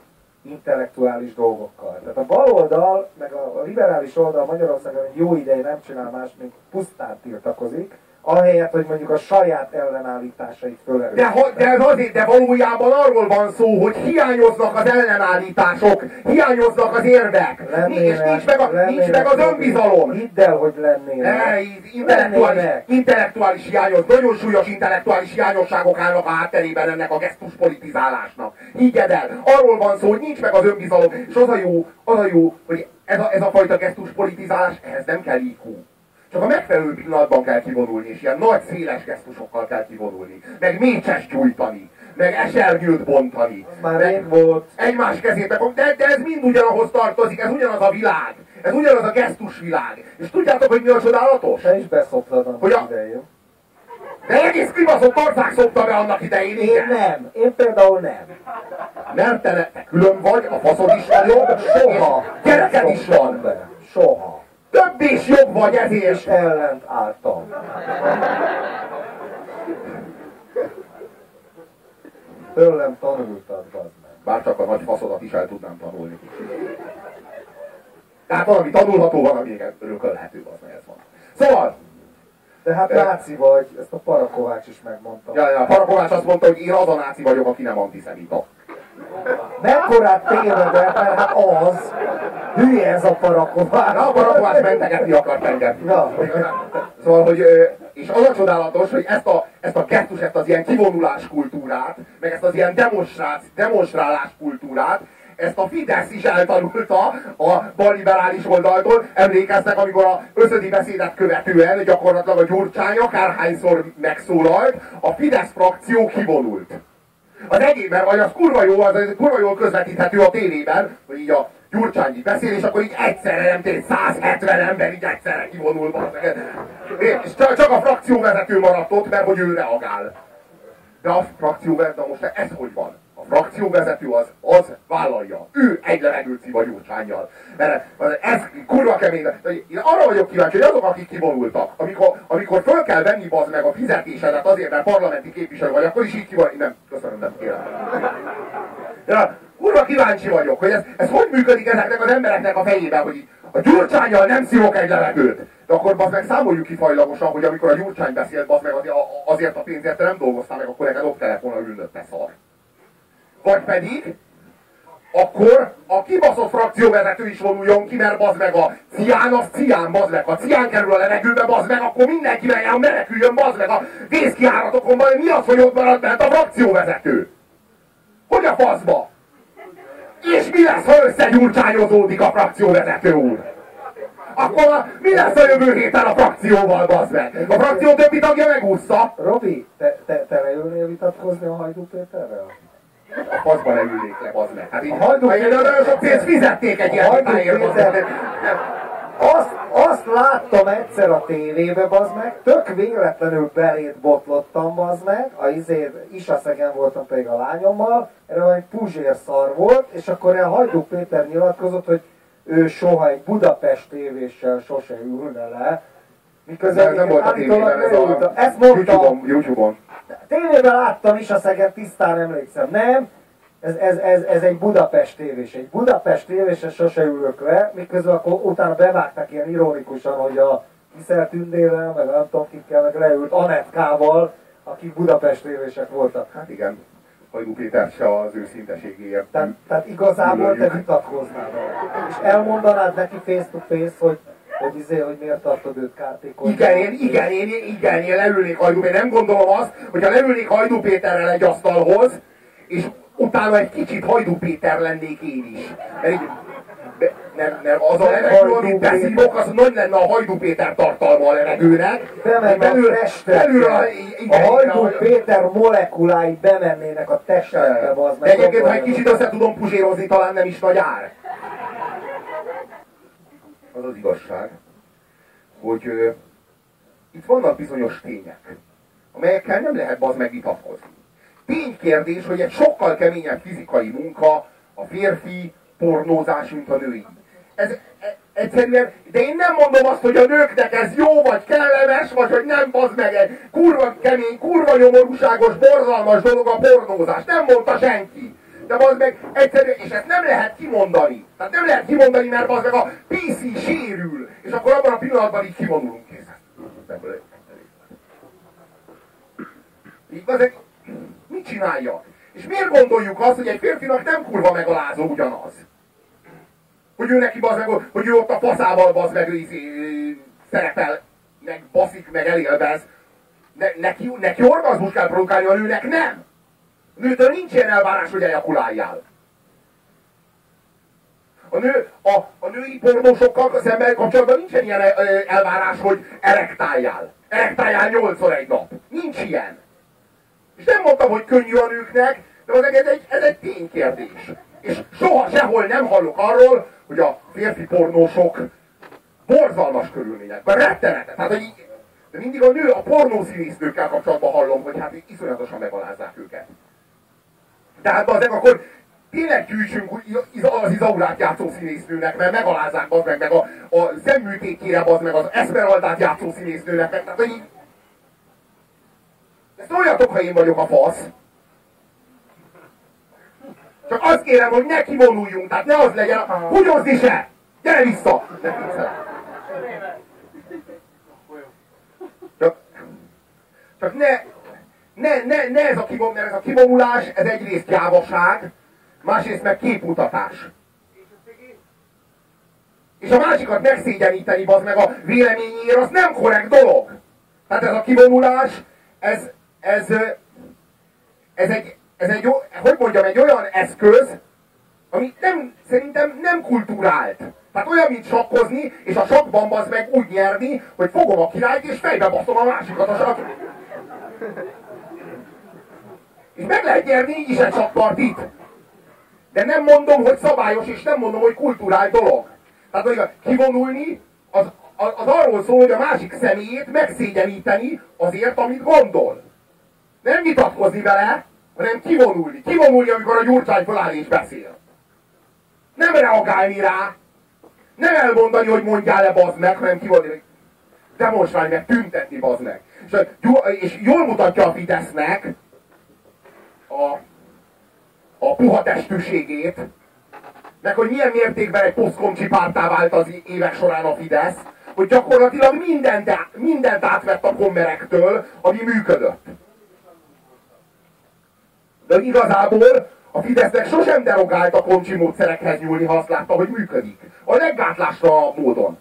intellektuális dolgokkal. Tehát a baloldal, meg a liberális oldal Magyarországon egy jó ideje nem csinál más, mint pusztán tiltakozik, ahelyett, hogy mondjuk a saját ellenállításait De, ha, de, azért, de valójában arról van szó, hogy hiányoznak az ellenállítások, hiányoznak az érvek, lennének, és nincs meg, a, nincs meg az önbizalom. Hidd el, hogy lennének. Ne, intellektuális, intellektuális hiányos, nagyon súlyos intellektuális hiányosságok állnak a hátterében ennek a gesztus politizálásnak. Higgyed el, arról van szó, hogy nincs meg az önbizalom, és az a jó, az a jó, hogy ez a, ez a fajta gesztus politizálás, ehhez nem kell IQ. Csak a megfelelő pillanatban kell kivonulni, és ilyen nagy, széles gesztusokkal kell kivonulni. Meg mécses gyújtani, meg esernyőt bontani. Már meg volt. Egymás kezébe, de, de ez mind ugyanahoz tartozik, ez ugyanaz a világ. Ez ugyanaz a gesztusvilág. És tudjátok, hogy mi a csodálatos? Te is beszoptad annak hogy a... idején. De egész kibaszott ország szopta be annak idején, Én igen. nem. Én például nem. Mert te, te külön vagy, a faszod is jobb, soha. Gyereked is van. Be. Soha. Több és jobb vagy ezért. És ellent álltam. Tőlem tanultad, bazd meg. Bár csak a nagy faszodat is el tudnám tanulni. Tehát valami tanulható, van, ami örökölhető, az meg ez van. Szóval, de hát náci vagy, ezt a Parakovács is megmondta. Ja, ja, Parakovács azt mondta, hogy én az a náci vagyok, aki nem antiszemita. Mekkorát tévedett, mert hát az, hülye ez a parakovás. Na, a parakovás mentegetni akart engem. Ja. Szóval, hogy, és az a csodálatos, hogy ezt a, ezt a gesztus, ezt az ilyen kivonulás kultúrát, meg ezt az ilyen demonstrálás kultúrát, ezt a Fidesz is eltanulta a balliberális oldaltól. Emlékeztek, amikor a összödi beszédet követően gyakorlatilag a Gyurcsány akárhányszor megszólalt, a Fidesz frakció kivonult. Az egyébben, vagy az kurva jó, az, az kurva jól közvetíthető a tévében, hogy így a Gyurcsány így beszél, és akkor így egyszerre nem tény 170 ember így egyszerre kivonul. És csak a frakcióvezető maradt ott, mert hogy ő reagál. De a frakcióvezető, most ez hogy van? A frakcióvezető az, az vállalja. Ő egy levegőt szív a gyurcsányjal. Mert ez kurva kemény. Én arra vagyok kíváncsi, hogy azok, akik kivonultak, amikor, amikor föl kell venni az meg a fizetésedet azért, mert parlamenti képviselő vagy, akkor is így kivonul. Nem, köszönöm, nem kérem. De kurva kíváncsi vagyok, hogy ez, ez hogy működik ezeknek az embereknek a fejében, hogy a gyurcsányjal nem szívok egy levegőt. De akkor bazd meg számoljuk ki fajlagosan, hogy amikor a gyurcsány beszélt, bazd meg azért a pénzért nem dolgoztál meg, akkor neked ott kellett volna ülnöd, te szar. Vagy pedig, akkor a kibaszott frakcióvezető is vonuljon ki, mert bazd meg a cián, az cián, bazd meg. Ha cián kerül a levegőbe, bazd meg, akkor mindenki meneküljön, bazd meg a vészkiáratokon, majd mi az, hogy ott marad bent a frakcióvezető? Hogy a faszba? És mi lesz, ha összegyurcsányozódik a frakcióvezető úr? Akkor mi lesz a jövő héten a frakcióval, bazd meg? A frakció többi tagja megúszta. Robi, te, te, te leülnél vitatkozni a Hajdú Péterrel? A faszba ne ülnék le, bazd meg. Hát így, ha nagyon sok pénzt fizették egy ilyen azt, azt láttam egyszer a tévébe, bazd meg, tök véletlenül belét botlottam, bazd meg, a izé, Isaszegen voltam pedig a lányommal, erre egy puzsér szar volt, és akkor a Hajdú Péter nyilatkozott, hogy ő soha egy Budapest tévéssel sose ülne le, miközben nem, nem volt a tévében, ez a, ezt mondta, YouTube-on. YouTube Tévében láttam is a Szeged, tisztán emlékszem. Nem, ez, ez, ez, ez egy Budapest tévés. Egy Budapest tévésen sose ülök le, miközben akkor utána bevágták ilyen ironikusan, hogy a Kiszel Tündével, meg nem tudom kikkel, meg leült Anetkával, akik Budapest tévések voltak. Hát igen, Hajdú Péter se az őszinteségéért. Tehát, tehát igazából te vitatkoznál És elmondanád neki face to face, hogy hogy, izé, hogy miért tartod őt kártékony. Igen, én, igen, én, igen, én leülnék Hajdú Péter. Nem gondolom azt, hogyha leülnék Hajdú Péterrel egy asztalhoz, és utána egy kicsit Hajdú Péter lennék én is. Mert így, nem, nem, az a levegő, amit beszívok, az nagy lenne a Hajdú Péter tartalma a levegőnek. Bemenne belül, a belül a, igen, a Hajdú a, Péter molekulái bemennének a testedbe, az De egyébként, ha egy kicsit össze tudom puzsérozni, talán nem is nagy ár. Az az igazság, hogy uh, itt vannak bizonyos tények, amelyekkel nem lehet az megvitatkozni ténykérdés, hogy egy sokkal keményebb fizikai munka a férfi pornózás, mint a női. Ez, egyszerűen, de én nem mondom azt, hogy a nőknek ez jó, vagy kellemes, vagy hogy nem, bazd meg egy kurva kemény, kurva nyomorúságos, borzalmas dolog a pornózás. Nem mondta senki. De az meg egyszerűen, és ezt nem lehet kimondani. Tehát nem lehet kimondani, mert az meg a PC sérül. És akkor abban a pillanatban így kivonulunk készen. Így az mit csinálja? És miért gondoljuk azt, hogy egy férfinak nem kurva megalázó ugyanaz? Hogy ő neki bazd meg, hogy ő ott a faszával bazd meg izé, szerepel, meg baszik, meg elélvez. Ne, neki, neki orgazmus kell produkálni, a nőnek nem. Nőtől nincs ilyen elvárás, hogy ejakuláljál. A, nő, a, a női pornósokkal szemben kapcsolatban nincsen ilyen elvárás, hogy erektáljál. Erektáljál nyolcszor egy nap. Nincs ilyen. És nem mondtam, hogy könnyű a nőknek, de az ez egy, ez egy ténykérdés. És soha sehol nem hallok arról, hogy a férfi pornósok borzalmas körülményekben, rettenetes. Tehát, hogy így, de mindig a nő, a pornószínésznőkkel kapcsolatban hallom, hogy hát iszonyatosan megalázzák őket. Tehát azért akkor tényleg gyűjtsünk az izaurát játszó színésznőnek, mert megalázzák az meg, meg a, a szemműtékére az meg az Esmeraldát játszó színésznőnek, meg, tehát hogy. De szóljatok, ha én vagyok a fasz. Csak azt kérem, hogy ne kivonuljunk, tehát ne az legyen, a... húgyozni se! Gyere vissza! Csak, csak ne, ne, ne, ne ez a kivonulás, mert ez a kivonulás, ez egyrészt gyávaság, másrészt meg képmutatás. És a másikat megszégyeníteni, az meg a véleményéért, az nem korrekt dolog. Tehát ez a kivonulás, ez, ez, ez egy, ez egy, hogy mondjam, egy olyan eszköz, ami nem, szerintem nem kulturált. Tehát olyan, mint sakkozni, és a sakban az meg úgy nyerni, hogy fogom a királyt, és fejbe baszom a másikat a sak. És meg lehet nyerni így is egy sakpartit. De nem mondom, hogy szabályos, és nem mondom, hogy kulturált dolog. Tehát, hogy kivonulni, az, az, az arról szól, hogy a másik személyét megszégyeníteni azért, amit gondol. Nem vitatkozni vele, hanem kivonulni. Kivonulni, amikor a gyurcsány feláll és beszél. Nem reagálni rá. Nem elmondani, hogy mondjál le bazd meg, hanem kivonulni. Demonstrálni meg, tüntetni bazd meg. És, és jól mutatja a Fidesznek a, a puha testűségét, meg hogy milyen mértékben egy posztkomcsi pártá vált az évek során a Fidesz, hogy gyakorlatilag mindent, mindent átvett a kommerektől, ami működött. De igazából a Fidesznek sosem derogált a koncsi módszerekhez nyúlni, ha azt látta, hogy működik. A leggátlásra módon.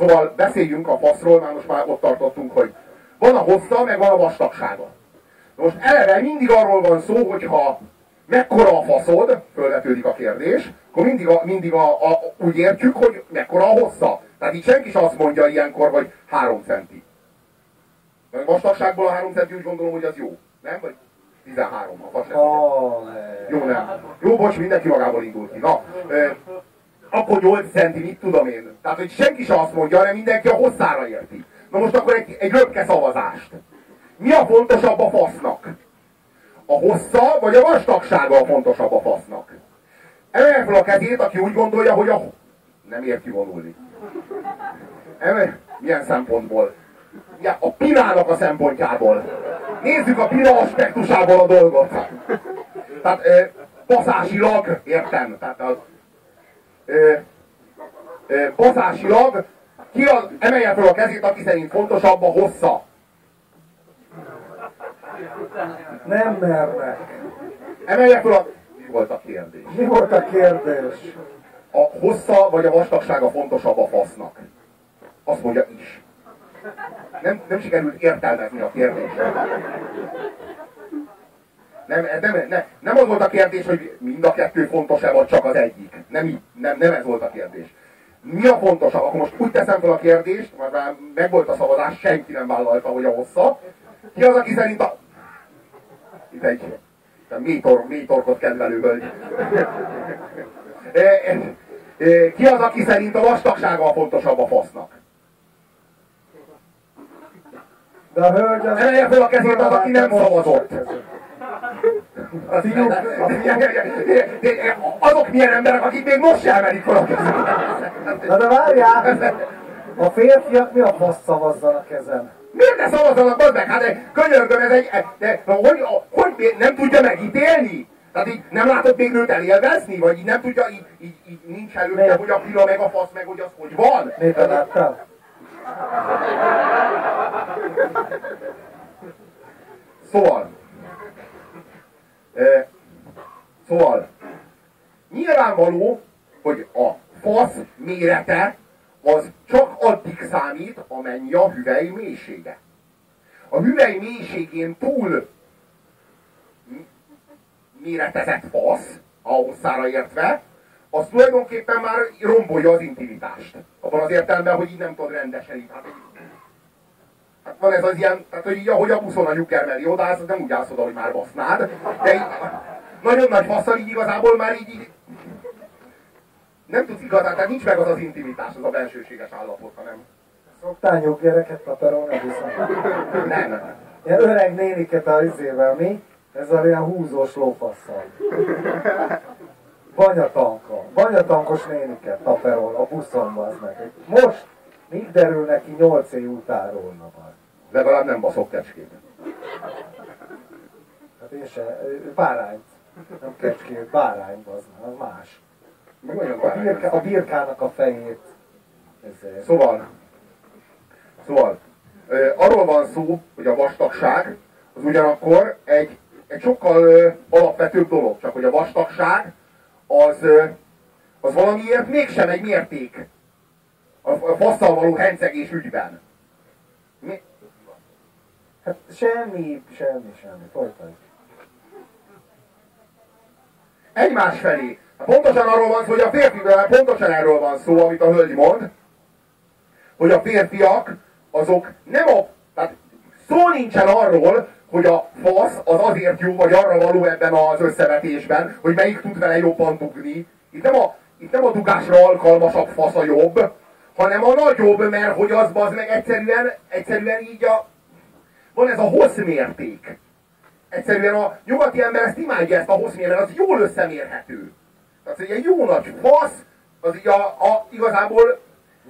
Szóval beszéljünk a faszról, már most már ott tartottunk, hogy van a hossza, meg van a vastagsága. Most eleve mindig arról van szó, hogyha mekkora a faszod, fölvetődik a kérdés, akkor mindig, a, mindig a, a, úgy értjük, hogy mekkora a hossza. Tehát itt senki sem azt mondja ilyenkor, hogy 3 centi. Mert vastagságból a 3 centi úgy gondolom, hogy az jó. Nem? Vagy 13 a oh, Jó, nem. Jó, bocs, mindenki magából indult ki. Na, akkor 8 centi, mit tudom én. Tehát, hogy senki sem azt mondja, hanem mindenki a hosszára érti. Na most akkor egy, egy röpke szavazást. Mi a fontosabb a fasznak? A hossza, vagy a vastagsága a fontosabb a fasznak? Emelje fel a kezét, aki úgy gondolja, hogy a... Nem ér kivonulni. Emelje... Milyen szempontból? Ja, a pinának a szempontjából. Nézzük a pina aspektusából a dolgot. Tehát e, baszásilag, értem, tehát az, baszásilag ki az, emelje fel a kezét, aki szerint fontosabb a hossza. Nem mernek. Emelje fel a... Mi volt a kérdés? Mi volt a kérdés? A hossza vagy a vastagsága fontosabb a fasznak? Azt mondja is. Nem, nem sikerült értelmezni a kérdést. Nem, nem, nem, nem az volt a kérdés, hogy mind a kettő fontos-e, vagy csak az egyik. Nem, nem, nem ez volt a kérdés. Mi a fontosabb? Akkor most úgy teszem fel a kérdést, mert már meg volt a szavazás, senki nem vállalta, hogy a hossza. Ki az, aki szerint a... Itt egy mély, tor, mély torkot kedvelő hölgy. E, e, e, ki az, aki szerint a vastagsága a fontosabb a fasznak? De a hölgy az... Emelje fel a kezét az, aki nem szavazott. A fiúk, a fiúk, Azok milyen emberek, akik még most sem emelik fel a kezüket. Na de várjál! A férfiak mi a fasz szavazzanak ezen? Miért ne szavazzanak, bazd meg? Hát könyörgöm, ez egy... De, hogy, hogy nem tudja megítélni? Tehát így nem látott még nőt elélvezni? Vagy így nem tudja, így, így, így nincs előtte, Miért? hogy a pila meg a fasz meg, hogy az hogy van? Miért láttál? Szóval, e, szóval, nyilvánvaló, hogy a fasz mérete az csak addig számít, amennyi a hüvely mélysége. A hüvely mélységén túl méretezett fasz, a hosszára értve, az tulajdonképpen már rombolja az intimitást. Abban az értelemben, hogy így nem tudod rendesen így. Hát, így- Hát van ez az ilyen, tehát hogy így ahogy a buszon a odaállsz, az nem úgy állsz oda, hogy már basznád, de így, nagyon nagy faszal így igazából már így, így nem tudsz igazán, tehát nincs meg az az intimitás, az a bensőséges állapot, hanem Szoktál nyuggereket taperolni viszont? nem. Ilyen öreg néniket a izével, mi? Ez a ilyen húzós lófasszal. Banyatanka. Banyatankos néniket taperol a buszon, az meg. Most még derül neki 8 év már. Legalább nem baszok kecskét. Hát én se, bárányt. Nem kecskét, bárány az, az más. A, birka, a birkának a fejét. Ezért. Szóval, szóval, arról van szó, hogy a vastagság az ugyanakkor egy, egy sokkal alapvetőbb dolog, csak hogy a vastagság az, az valamiért mégsem egy mérték a, a fasszal való hencegés ügyben. Mi? Hát semmi, semmi, semmi. Folytasd. Egymás felé. Pontosan arról van szó, hogy a férfivel pontosan erről van szó, amit a hölgy mond, hogy a férfiak azok nem a... Tehát szó nincsen arról, hogy a fasz az azért jó, vagy arra való ebben az összevetésben, hogy melyik tud vele jobban dugni. Itt nem a, itt nem a dugásra alkalmasabb fasz a jobb, hanem a nagyobb, mert hogy az az meg egyszerűen, egyszerűen így a... Van ez a hosszmérték. Egyszerűen a nyugati ember ezt imádja, ezt a hosszmértet, az jól összemérhető. Tehát egy jó nagy fasz, az így a, a igazából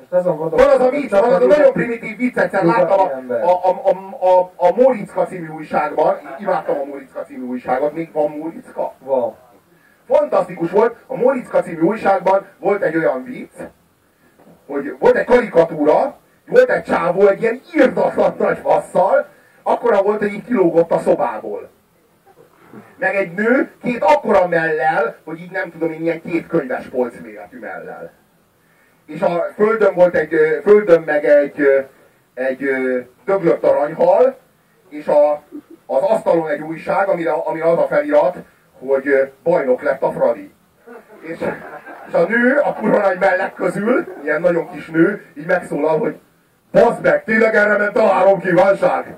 van az a vicc, van az a nagyon primitív vicc, egyszer láttam a, a, a, a, a Móriczka című újságban, imádtam a Móriczka című újságot, még van Móriczka. Van. Fantasztikus volt, a Móriczka című újságban volt egy olyan vicc, hogy volt egy karikatúra, volt egy csávó egy ilyen írdatlan nagy fasszal, akkora volt, hogy így kilógott a szobából. Meg egy nő két akkora mellel, hogy így nem tudom én, ilyen két könyves polc méretű mellel. És a földön volt egy, földön meg egy, egy döglött aranyhal, és a, az asztalon egy újság, amire, amire az a felirat, hogy bajnok lett a Fradi. És, és a nő a kurva nagy közül, ilyen nagyon kis nő, így megszólal, hogy Bazd meg, tényleg erre ment a három kívánság?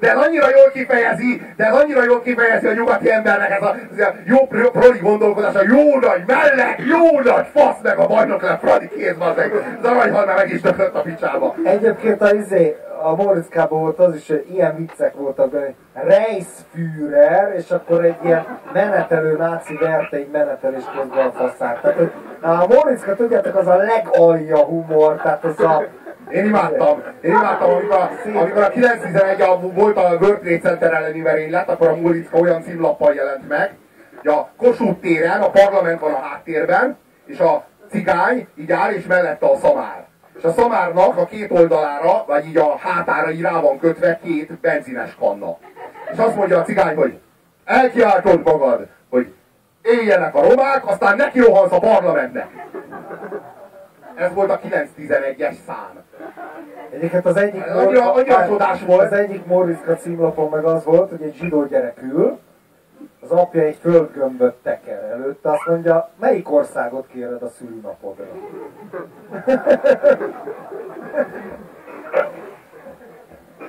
De ez annyira jól kifejezi, de ez annyira jól kifejezi a nyugati embernek ez a, ez a jó pro- proli gondolkodás, a jó nagy mellek, jó nagy fasz meg a bajnok lett Fradi kéz, az meg. Az aranyhal már meg is a picsába. Egyébként a, izé, a Moritzkában volt az is, hogy ilyen viccek voltak benne. Reichsführer, és akkor egy ilyen menetelő náci verte egy menetelés közben a faszát. Tehát, hogy a Moritzka, tudjátok, az a legalja humor, tehát az a... Én imádtam, én imádtam, amikor a, amikor a 911 a, volt a World Trade Center elleni merénylet, akkor a Móriczka olyan címlappal jelent meg, hogy a Kossuth téren a parlament van a háttérben, és a cigány így áll, és mellette a szamár. És a szamárnak a két oldalára, vagy így a hátára így rá van kötve két benzines kanna. És azt mondja a cigány, hogy elkiáltod magad, hogy éljenek a romák, aztán neki rohansz a parlamentnek. Ez volt a 911-es szám. Egyébként az egyik... Annyira- annyira csodás volt. Az egyik Moritzka címlapon meg az volt, hogy egy zsidó gyerek ül, az apja egy földgömböt teker előtte, azt mondja, melyik országot kéred a szülőnapodra? *laughs*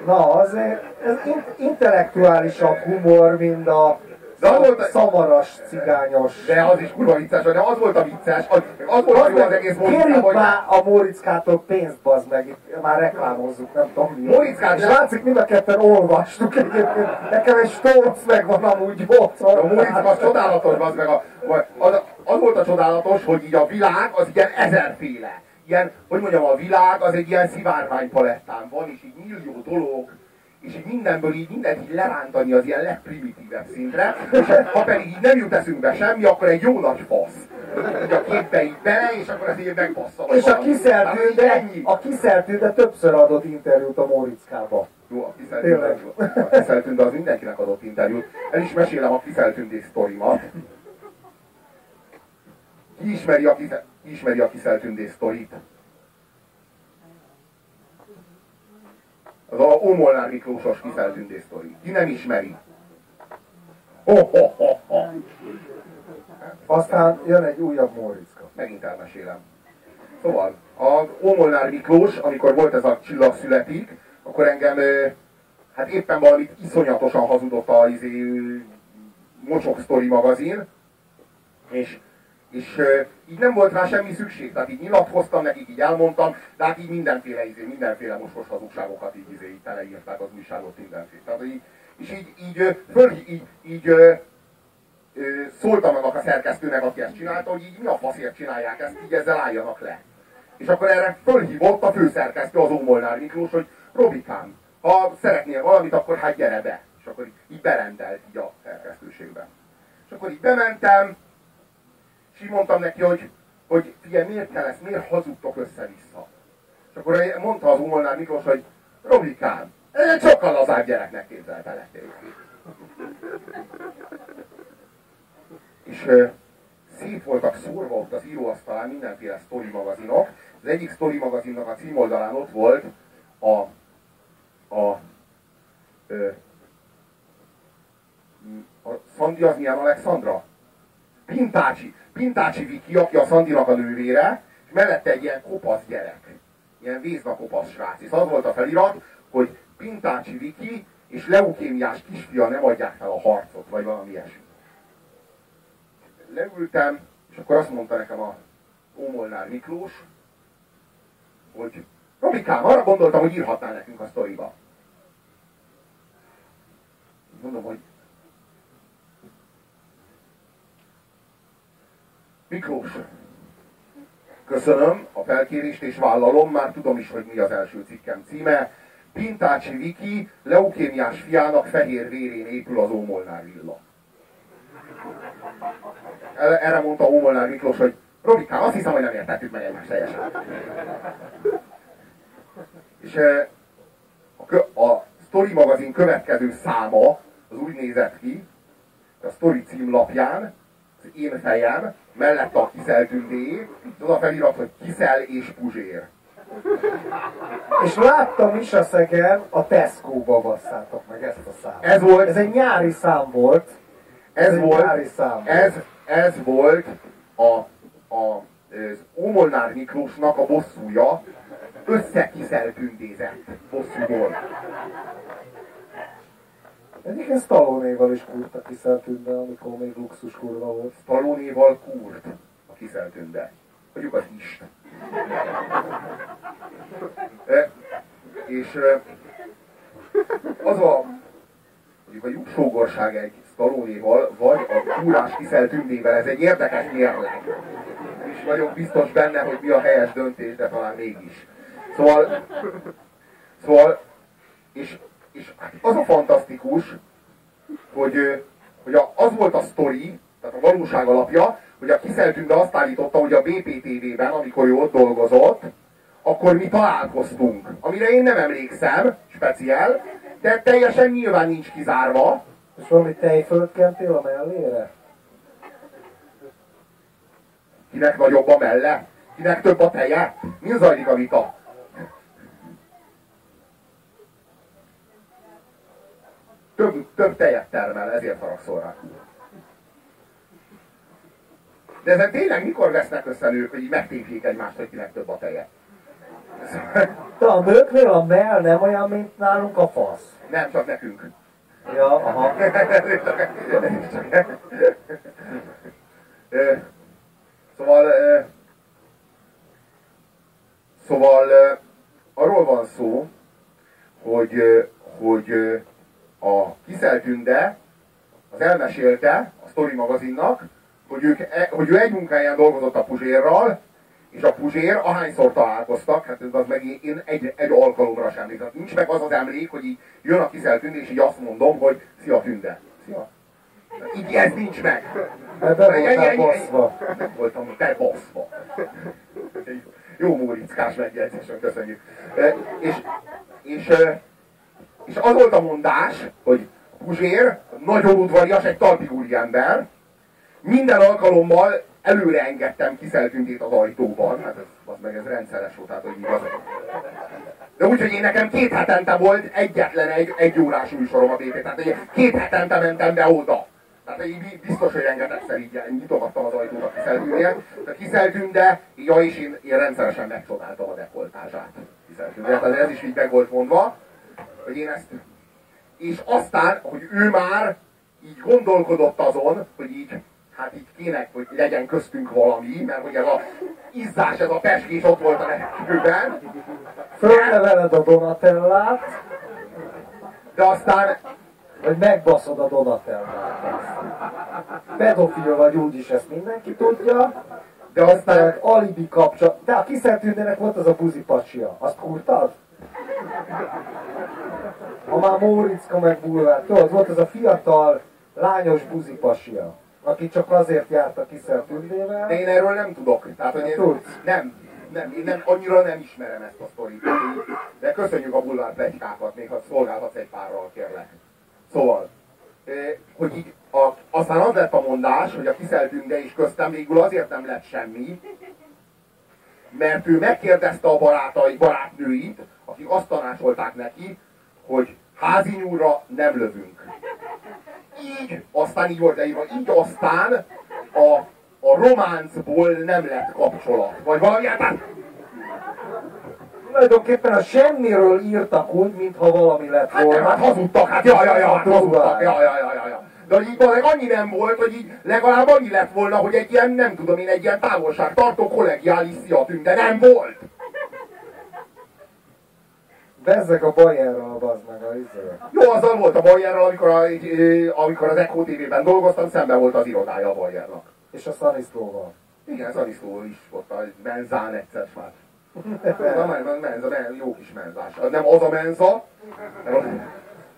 Na, azért ez in- intellektuálisabb humor, mint a De az volt a... szamaras, cigányos. De az is kurva vicces, de az volt a vicces, az, az volt a jó az egész Kérjük hogy már a Móriczkától pénzt, bazd meg, már reklámozzuk, nem tudom mi. Móriczkát És látszik, mind a ketten olvastuk egyébként. *laughs* Nekem egy stóc megvan amúgy ott. a Móricz az csodálatos, az meg a, az, az volt a csodálatos, hogy így a világ az ilyen ezerféle. Ilyen, hogy mondjam, a világ az egy ilyen szivárványpalettán van, és így millió dolog, és így mindenből így mindent így lerántani az ilyen legprimitívebb szintre, és ha pedig így nem jut eszünkbe semmi, akkor egy jó nagy fasz. Így a képbe így bele, és akkor ez így megbassza. vagy És a valami. kiszertő, Tehát így de, ennyi. a kiszertő, de többször adott interjút a Móriczkába. Jó, a Tényleg. kiszeltűnde, a kiszeltűnde az mindenkinek adott interjút. El is mesélem a kiszeltündés sztorimat. Ki ismeri a, kiszel, ki ismeri a kiszeltündés sztorit? Az a Ómolnár Miklósos kiszeltündés sztori. Ki nem ismeri? Ho, ho, ho, ho. Aztán jön egy újabb Móriczka. Megint elmesélem. Szóval, a Ómolnár Miklós, amikor volt ez a csillag születik, akkor engem, hát éppen valamit iszonyatosan hazudott a izé, Mocsok Story magazin, és, és így nem volt rá semmi szükség, tehát így nyilatkoztam nekik, így elmondtam, de hát így mindenféle, izé, mindenféle mocskos hazugságokat így, izé, így teleírták az újságot mindenféle. Tehát, így, és így, így, föl, így, így ö, ö, szóltam annak a szerkesztőnek, aki ezt csinálta, hogy így mi a faszért csinálják ezt, így ezzel álljanak le. És akkor erre fölhívott a főszerkesztő, az Ómolnár Miklós, hogy Robikám, ha szeretnél valamit, akkor hát gyere be. És akkor így, így berendelt így a szerkesztőségbe. És akkor így bementem, és így mondtam neki, hogy, hogy figyelj, miért kell ezt, miért hazudtok össze-vissza. És akkor mondta az Ómolnár Miklós, hogy Robikám, ez egy sokkal lazább gyereknek képzeltelek és ö, szét voltak szórva ott az íróasztalán mindenféle sztori magazinok. Az egyik sztori magazinnak a címoldalán ott volt a, a, ö, a Szandi az milyen Alexandra? Pintácsi. Pintácsi Viki, aki a Szandinak a nővére, és mellette egy ilyen kopasz gyerek. Ilyen vézna kopasz srác. És az volt a felirat, hogy Pintácsi Viki és leukémiás kisfia nem adják fel a harcot, vagy valami ilyesmi leültem, és akkor azt mondta nekem a Ómolnár Miklós, hogy Robikám, arra gondoltam, hogy írhatnál nekünk a sztoriba. Mondom, hogy Miklós, köszönöm a felkérést és vállalom, már tudom is, hogy mi az első cikkem címe. Pintácsi Viki, leukémiás fiának fehér vérén épül az Ómolnár villa. Erre mondta Ómolnár Miklós, hogy Robikám, azt hiszem, hogy nem értettük meg egymást teljesen. És eh, a, a Story magazin következő száma az úgy nézett ki, a Story címlapján, én fejem, mellette a Kiszel Tündé, az a felirat, hogy Kiszel és Puzsér. És láttam is a szegen, a Tesco-ba basszátok meg ezt a számot. Ez volt- Ez egy nyári szám volt. Ez, egy volt, nyári szám. ez, ez volt a, a, az Ómolnár Miklósnak a bosszúja, összekiszeltündézett bosszúból. Egyébként Stallone-val is kurta kiszeltűnde, amikor még luxus kurva volt. Stallónéval kúrt a kiszeltünde. Mondjuk az ist. E, és e, az a mondjuk a lyuksógorság egy Stallónéval, vagy a kúrás kiszeltündével, ez egy érdekes mérleg. Nem is vagyok biztos benne, hogy mi a helyes döntés, de talán mégis. Szóval, szóval és, és az a fantasztikus, hogy, hogy az volt a sztori, tehát a valóság alapja, hogy a Kiszeltünde azt állította, hogy a BPTV-ben, amikor ő ott dolgozott, akkor mi találkoztunk. Amire én nem emlékszem, speciál, de teljesen nyilván nincs kizárva. És valami tejföld kentél a mellére? Kinek nagyobb a melle? Kinek több a teje? Mi zajlik a vita? Több, több tejet termel, ezért haragszol rá. De ezen tényleg mikor vesznek össze nők, hogy megtépjék egymást, hogy kinek több a teje? *laughs* De a nőknél a mell nem olyan, mint nálunk a fasz. Nem, csak nekünk. Ja, aha. *laughs* Szóval, szóval arról van szó, hogy, hogy a Kiszel Tünde az elmesélte a Story magazinnak, hogy, ők, e- hogy ő egy munkáján dolgozott a Puzsérral, és a Puzsér ahányszor találkoztak, hát ez az meg én- egy, egy alkalomra sem emlékszem. Nincs meg az az emlék, hogy így jön a Kiszel Tünde, és így azt mondom, hogy szia Tünde. Szia. Így ez nincs meg. Be Ennyi- voltál baszva. Voltam te baszva. Jó mórickás megjegyzésen, köszönjük. E, És, és, e, és az volt a mondás, hogy Puzsér nagyon udvarias, egy talpi úriember, minden alkalommal előre engedtem kiszeltüntét az ajtóban, hát ez, az meg ez rendszeres volt, tehát hogy igaz. De úgy, hogy én nekem két hetente volt egyetlen egy, egy órás műsorom a BP, tehát hogy két hetente mentem be oda. Tehát így bi- biztos, hogy rengetegszer így nyitogattam az ajtót a kiszeltűnél. A kiszeltűnde, ja, és én, én rendszeresen megcsodáltam a dekoltázsát. Kiszeltűnde, tehát ez is így meg volt mondva, hogy én ezt... És aztán, hogy ő már így gondolkodott azon, hogy így, hát így kéne, hogy legyen köztünk valami, mert hogy ez a izzás, ez a peskés ott volt a legkülönben, Fölneveled a Donatellát, de aztán vagy megbaszod a Donatellát. Pedofil vagy úgyis, ezt mindenki tudja. de aztán alibi kapcsolat. De a kiszentűnének volt az a buzipacsia. Azt kurtad? Ha már Móriczka meg Bulvár. Tudod, volt az a fiatal, lányos buzipasia, aki csak azért járt a kiszentűnével. De én erről nem tudok. Tehát, hogy én Tudsz? nem, nem, én nem, annyira nem ismerem ezt a sztorit. De köszönjük a bulvár plegykákat, még ha szolgálhatsz egy párral, kérlek. Szóval, hogy így, a, aztán az lett a mondás, hogy a kiszeltünde is köztem végül azért nem lett semmi, mert ő megkérdezte a barátai, barátnőit, akik azt tanácsolták neki, hogy házi nyúlra nem lövünk. Így, aztán így volt leírva, így aztán a, a románcból nem lett kapcsolat. Vagy valami, hát, Tulajdonképpen a semmiről írtak úgy, mintha valami lett Hát nem, volna. hát hazudtak, hát ja, ja, ja, hát hazudtak, ja, ja, ja, ja, ja. De így valami annyi nem volt, hogy így legalább annyi lett volna, hogy egy ilyen, nem tudom én, egy ilyen távolságtartó kollegiális szia tűnt, de nem volt. Bezzeg a Bayerral, bazd meg a izé. Jó, azzal volt a Bayerral, amikor, a, amikor az Echo TV-ben dolgoztam, szemben volt az irodája a Bayernak. És a Stanislóval. Igen, Szaniszló is ott a menzán egyszer már. *laughs* A menza, jó kis menzás. Nem az a menza,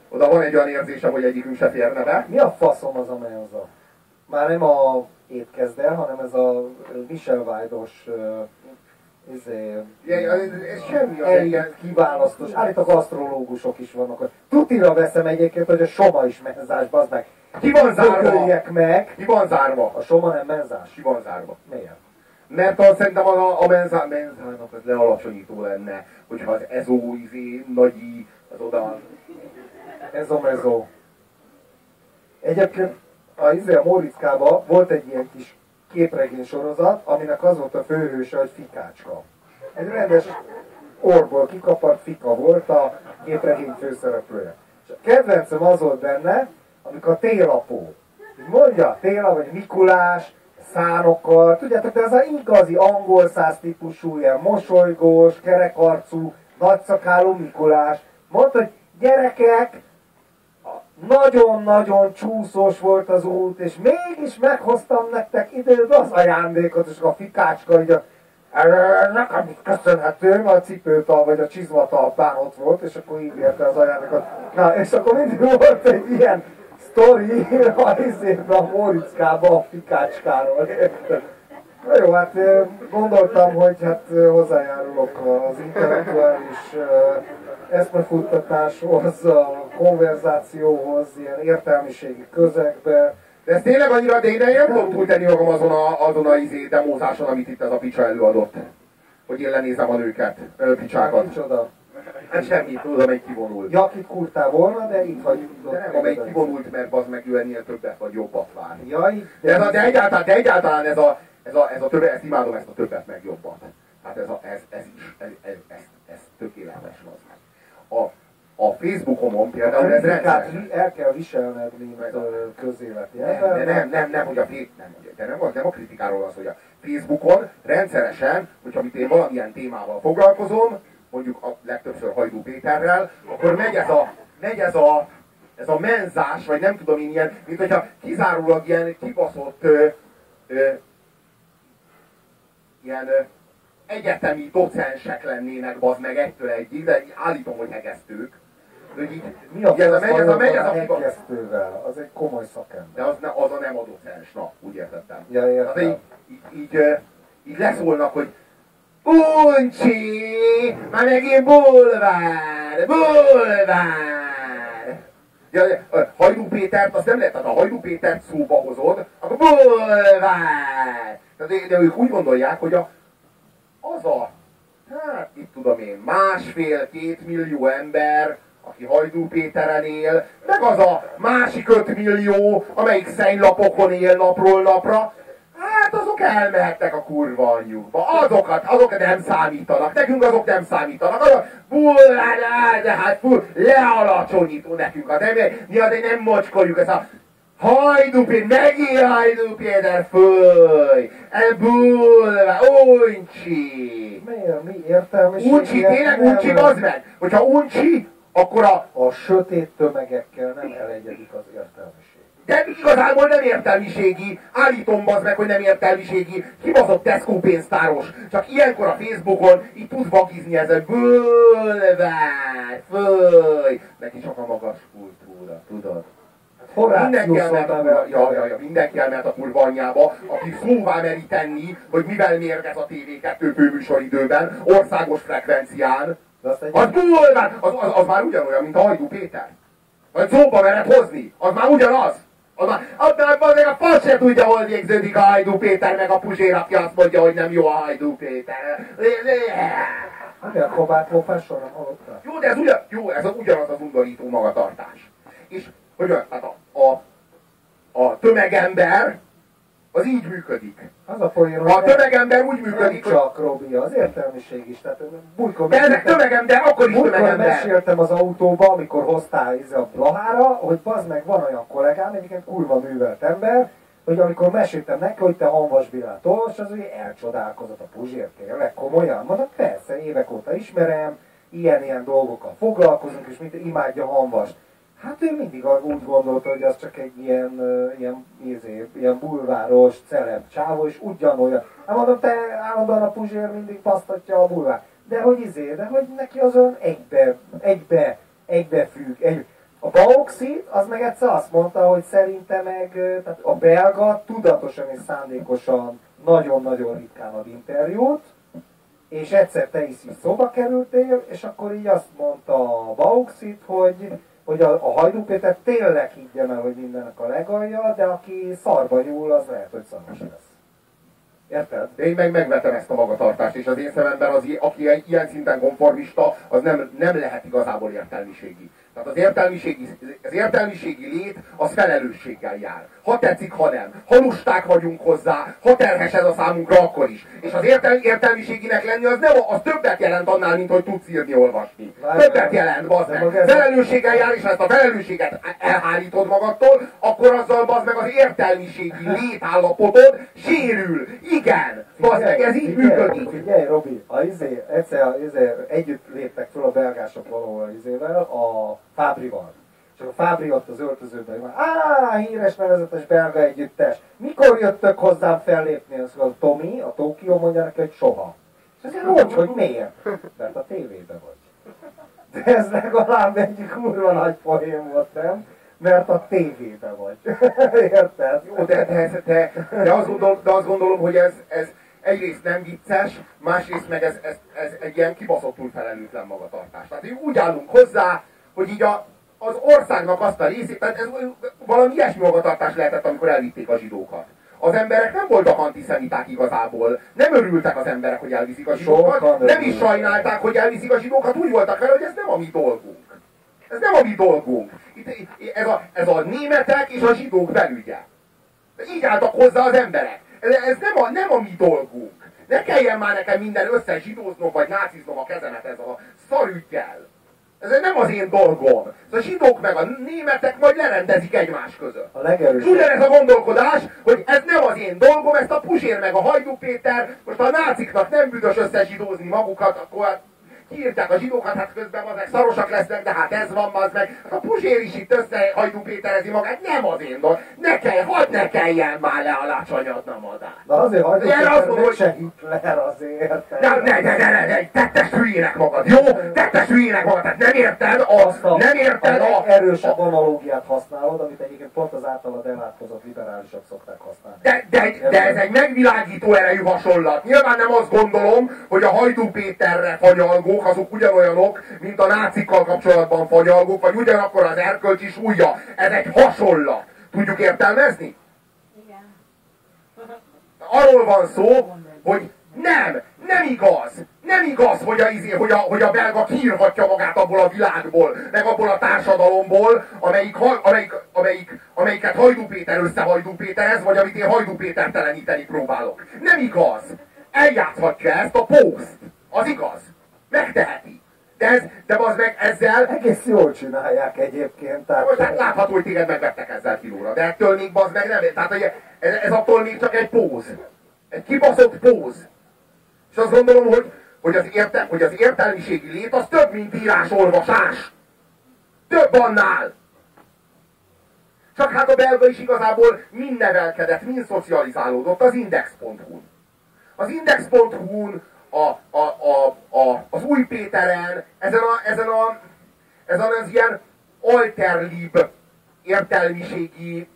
oda- van egy olyan érzésem, hogy egyikünk se férne be. Mi a faszom az a menza? Már nem a étkezd el, hanem ez a Michel Vájdos izé, ez, semmi az ilyen. kiválasztós. Állítólag asztrológusok is vannak. Tutira veszem egyébként, hogy a Soma is menzás, bazd meg. Ki van zárva? Meg. Ki van zárva? A Soma nem menzás. Ki van zárva? Miért? Mert az, szerintem a, a menzá, menzának az lealacsonyító lenne, hogyha az ezó, izé, nagyi, az oda... Ez a mezó. Egyébként a, izé, a Móriczkában volt egy ilyen kis képregény sorozat, aminek az volt a főhőse, hogy fikácska. Egy rendes orból kikapart fika volt a képregény főszereplője. És a kedvencem az volt benne, amikor a télapó. Így Mondja, téla vagy Mikulás, szánokkal, tudjátok, de ez az igazi angol száz típusú, ilyen mosolygós, kerekarcú, nagyszakálú Mikulás. Mondta, hogy gyerekek, nagyon-nagyon csúszós volt az út, és mégis meghoztam nektek időbe az ajándékot, és a fikácska így a "Erre nekem köszönhető, a cipőtal vagy a csizmatalpán ott volt, és akkor így érte az ajándékot. Na, és akkor mindig volt egy ilyen sztori a izében, a Móriczkában a fikácskáról. Na jó, hát gondoltam, hogy hát hozzájárulok az intellektuális eszmefuttatáshoz, a konverzációhoz, ilyen értelmiségi közegbe. De ez tényleg annyira, de én nem tudom túltenni magam azon a, azon a izé demózáson, amit itt ez a picsa előadott. Hogy én lenézem a nőket, ö, picsákat. Micsoda? Hát semmi, tudod, amelyik kivonult. Ja, akit kurtál volna, de itt vagy. De nem, amelyik kivonult, mert az meg ő ennél többet vagy jobbat vár. Jaj, De, ez a, de, egyáltalán, de egyáltalán ez a, ez a, ez a többet, ezt imádom, ezt a többet meg jobbat. Hát ez, a, ez, ez is, ez, ez, ez, ez tökéletes az. A, a Facebookomon például ez kritikát rendszeresen. el kell viselned, mint közéleti Nem, ember. de nem, nem, nem, hogy a, nem, de nem, az, nem a kritikáról az, hogy a Facebookon rendszeresen, hogyha mit én valamilyen témával foglalkozom, mondjuk a legtöbbször Hajdú Péterrel, akkor megy ez a, megy ez a, ez a menzás, vagy nem tudom én ilyen, mint hogyha kizárólag ilyen kibaszott ö, ö, ilyen egyetemi docensek lennének, bazd meg egytől egyig, de állítom, hogy hegesztők. De hogy így, Mi a ez a megy, ez a megy, ez a hegesztővel? Az egy komoly De szakember. az, ne, az a nem a docens, na, úgy értettem. Ja, értem. Tehát így, így, így, így leszólnak, hogy Uncsi! Már megint bulvár! Bulvár! Ja, ö, Hajdú Pétert, azt nem lehet, tehát a Hajdú Pétert szóba hozod, akkor bulvár! Tehát, de- de ők úgy gondolják, hogy a, az a, hát itt tudom én, másfél-két millió ember, aki Hajdú Péteren él, meg az a másik öt millió, amelyik szennylapokon él napról napra, hát azok elmehettek a kurva anyjukba. Azokat, azok nem számítanak. Nekünk azok nem számítanak. Azok, bulvár, de hát fú, lealacsonyító nekünk. Az nem, mi azért nem mocskoljuk ezt a Hajdú Péter, megint Hajdú Péter, fúj! Bulvár, uncsi! Miért? Mi értelmiség? Uncsi, tényleg uncsi, bazd meg! Hogyha uncsi, akkor a A sötét tömegekkel nem elegyedik az értelmiség. De igazából nem értelmiségi, állítom bazd meg, hogy nem értelmiségi, kibaszott Tesco pénztáros. Csak ilyenkor a Facebookon így tud vakizni ezzel, bulvár, főj. Neki csak a magas kultúra, tudod? Mindenki Horácius elment a ja, ja, ja, mindenki elment a kurva anyjába, aki szóvá meri tenni, hogy mivel mérgez a TV2 főműsoridőben, országos frekvencián. De Az bulvár, az, az, az már ugyanolyan, mint a Hajdú Péter. Vagy szóba mered hozni, az már ugyanaz. Az már, az már az a fasz se tudja, hol végződik a Hajdú Péter, meg a Puzsér, aki azt mondja, hogy nem jó a Hajdú Péter. Ugye a kabát nem hallottál? Jó, de ez, ugyan, jó, ez az ugyanaz az undorító magatartás. És hogy tehát a, a, tömegember az így működik. Az a poén, A nem- tömegember úgy nem működik, hogy csak Robi, az értelmiség is. Tehát múltkor de tömegember, akkor is tömegember. meséltem az autóba, amikor hoztál izé a Blahára, hogy bazd meg van olyan kollégám, egyébként kurva művelt ember, hogy amikor meséltem neki, hogy te Hanvas Bilát olvas, az ugye elcsodálkozott a Puzsér tényleg komolyan. Mondom, persze, évek óta ismerem, ilyen-ilyen dolgokkal foglalkozunk, és mint imádja Hanvast. Hát ő mindig úgy gondolta, hogy az csak egy ilyen, ilyen, izé, ilyen bulváros, celeb csávó, és ugyanolyan. Hát mondom, te állandóan a Puzsér mindig pasztatja a bulvár. De hogy izé, de hogy neki az olyan egybe, egybe, egybe függ. Egy, a Bauxit, az meg egyszer azt mondta, hogy szerinte meg, tehát a belga tudatosan és szándékosan nagyon-nagyon ritkán ad interjút, és egyszer te is így szóba kerültél, és akkor így azt mondta a Bauxit, hogy, hogy a, a Hajdú Péter tényleg higgyen el, hogy mindennek a legalja, de aki szarba nyúl, az lehet, hogy szaros lesz. Érted? De én meg megvetem ezt a magatartást, és az én szememben az, aki ilyen szinten konformista, az nem, nem lehet igazából értelmiségi. Tehát az értelmiségi, az értelmiségi lét, az felelősséggel jár. Ha tetszik, ha nem. Ha lusták vagyunk hozzá, ha terhes ez a számunkra, akkor is. És az értel, értelmiséginek lenni, az, nem, az többet jelent annál, mint hogy tudsz írni, olvasni. Várj, Többet jelent, bazd meg. Felelősséggel jár, és ezt a felelősséget elhárítod magadtól, akkor azzal bazd meg az értelmiségi *laughs* létállapotod sérül. Igen, bazd meg, ez így működik. Figyelj, Robi, a izé, egyszer izé, együtt léptek fel a belgások valahol izével, a Fábrival. És a Fábri ott az öltözőben van. Á, híres nevezetes belga együttes. Mikor jöttök hozzám fellépni? Azt mondja, Tomi, a Tokió mondja neki, hogy soha. És azt mondja, hogy, miért? Mert a tévében vagy. De ez legalább egy kurva nagy poén volt, nem? Mert a tévében vagy. *laughs* Érted? Jó, de, de, de, de, azt gondolom, de azt gondolom, hogy ez, ez egyrészt nem vicces, másrészt meg ez, ez, ez egy ilyen kibaszottul felelőtlen magatartás. Tehát úgy állunk hozzá, hogy így a, az országnak azt a részét, tehát ez valami ilyesmi magatartás lehetett, amikor elvitték a zsidókat. Az emberek nem voltak antiszemiták igazából. Nem örültek az emberek, hogy elviszik a zsidókat. Sokan Nem is sajnálták, hogy elviszik a zsidókat. Úgy voltak vele, hogy ez nem a mi dolgunk. Ez nem a mi dolgunk. Itt, itt- ez, a, ez a németek és a zsidók belügye. Így álltak hozzá az emberek. Ez, ez nem, a, nem a mi dolgunk. Ne kelljen már nekem minden összezsidóznom, vagy náciznom a kezemet ez a szarügyel. Ez Ez nem az én dolgom. Ez a zsidók meg a németek majd lerendezik egymás között. A legerősebb. Ugyanez a gondolkodás, hogy ez nem az én dolgom, ezt a Puzsér meg a Hajdú Péter, most a náciknak nem büdös összezsidózni magukat, akkor hát kiírták a zsidókat, hát közben azek szarosak lesznek, de hát ez van, az meg. Hát a Puzsér is itt össze Hajdú Péterezi magát, nem az én dolgom. Ne kell, hadd ne kelljen már le a lácsanyadna madár. Na azért azt mondom, hogy se Hitler azért. Ne, ne, ne, ne, ne, ne, tettes hülyének magad, jó? Tettes hülyének magad, tehát nem érted Azt a, nem érted a a, legerősebb analógiát használod, amit egyébként pont az általad elátkozott liberálisok szokták használni. de, de, de ez egy megvilágító erejű hasonlat. Nyilván nem azt gondolom, hogy a Hajdú Péterre fanyalgók, azok ugyanolyanok, mint a nácikkal kapcsolatban fanyalgók, vagy ugyanakkor az erkölcsi súlya. Ez egy hasonlat. Tudjuk értelmezni? Igen. arról van szó, hogy nem, nem igaz, nem igaz, hogy a, izé, hogy a, hogy a belga kiírhatja magát abból a világból, meg abból a társadalomból, amelyik, amelyik, amelyik, amelyiket Hajdú Péter összehajdú Péterez, vagy amit én Hajdú Péter teleníteni próbálok. Nem igaz. Eljátszhatja ezt a post. Az igaz. Megteheti. De, ez, de az meg ezzel Egész jól csinálják egyébként. Tehát, most hát látható, hogy téged megvettek ezzel kilóra, de ettől még bazd meg nem, tehát hogy ez, ez attól még csak egy póz. Egy kibaszott póz. És azt gondolom, hogy, hogy, az, érte, hogy az értelmiségi lét az több, mint írás-olvasás. Több annál. Csak hát a belga is igazából mind nevelkedett, mind szocializálódott az index.hu-n. Az index.hu-n, a, a, a, a, az új Péteren, ezen, a, ezen, a, ezen az ilyen alterlib értelmiségi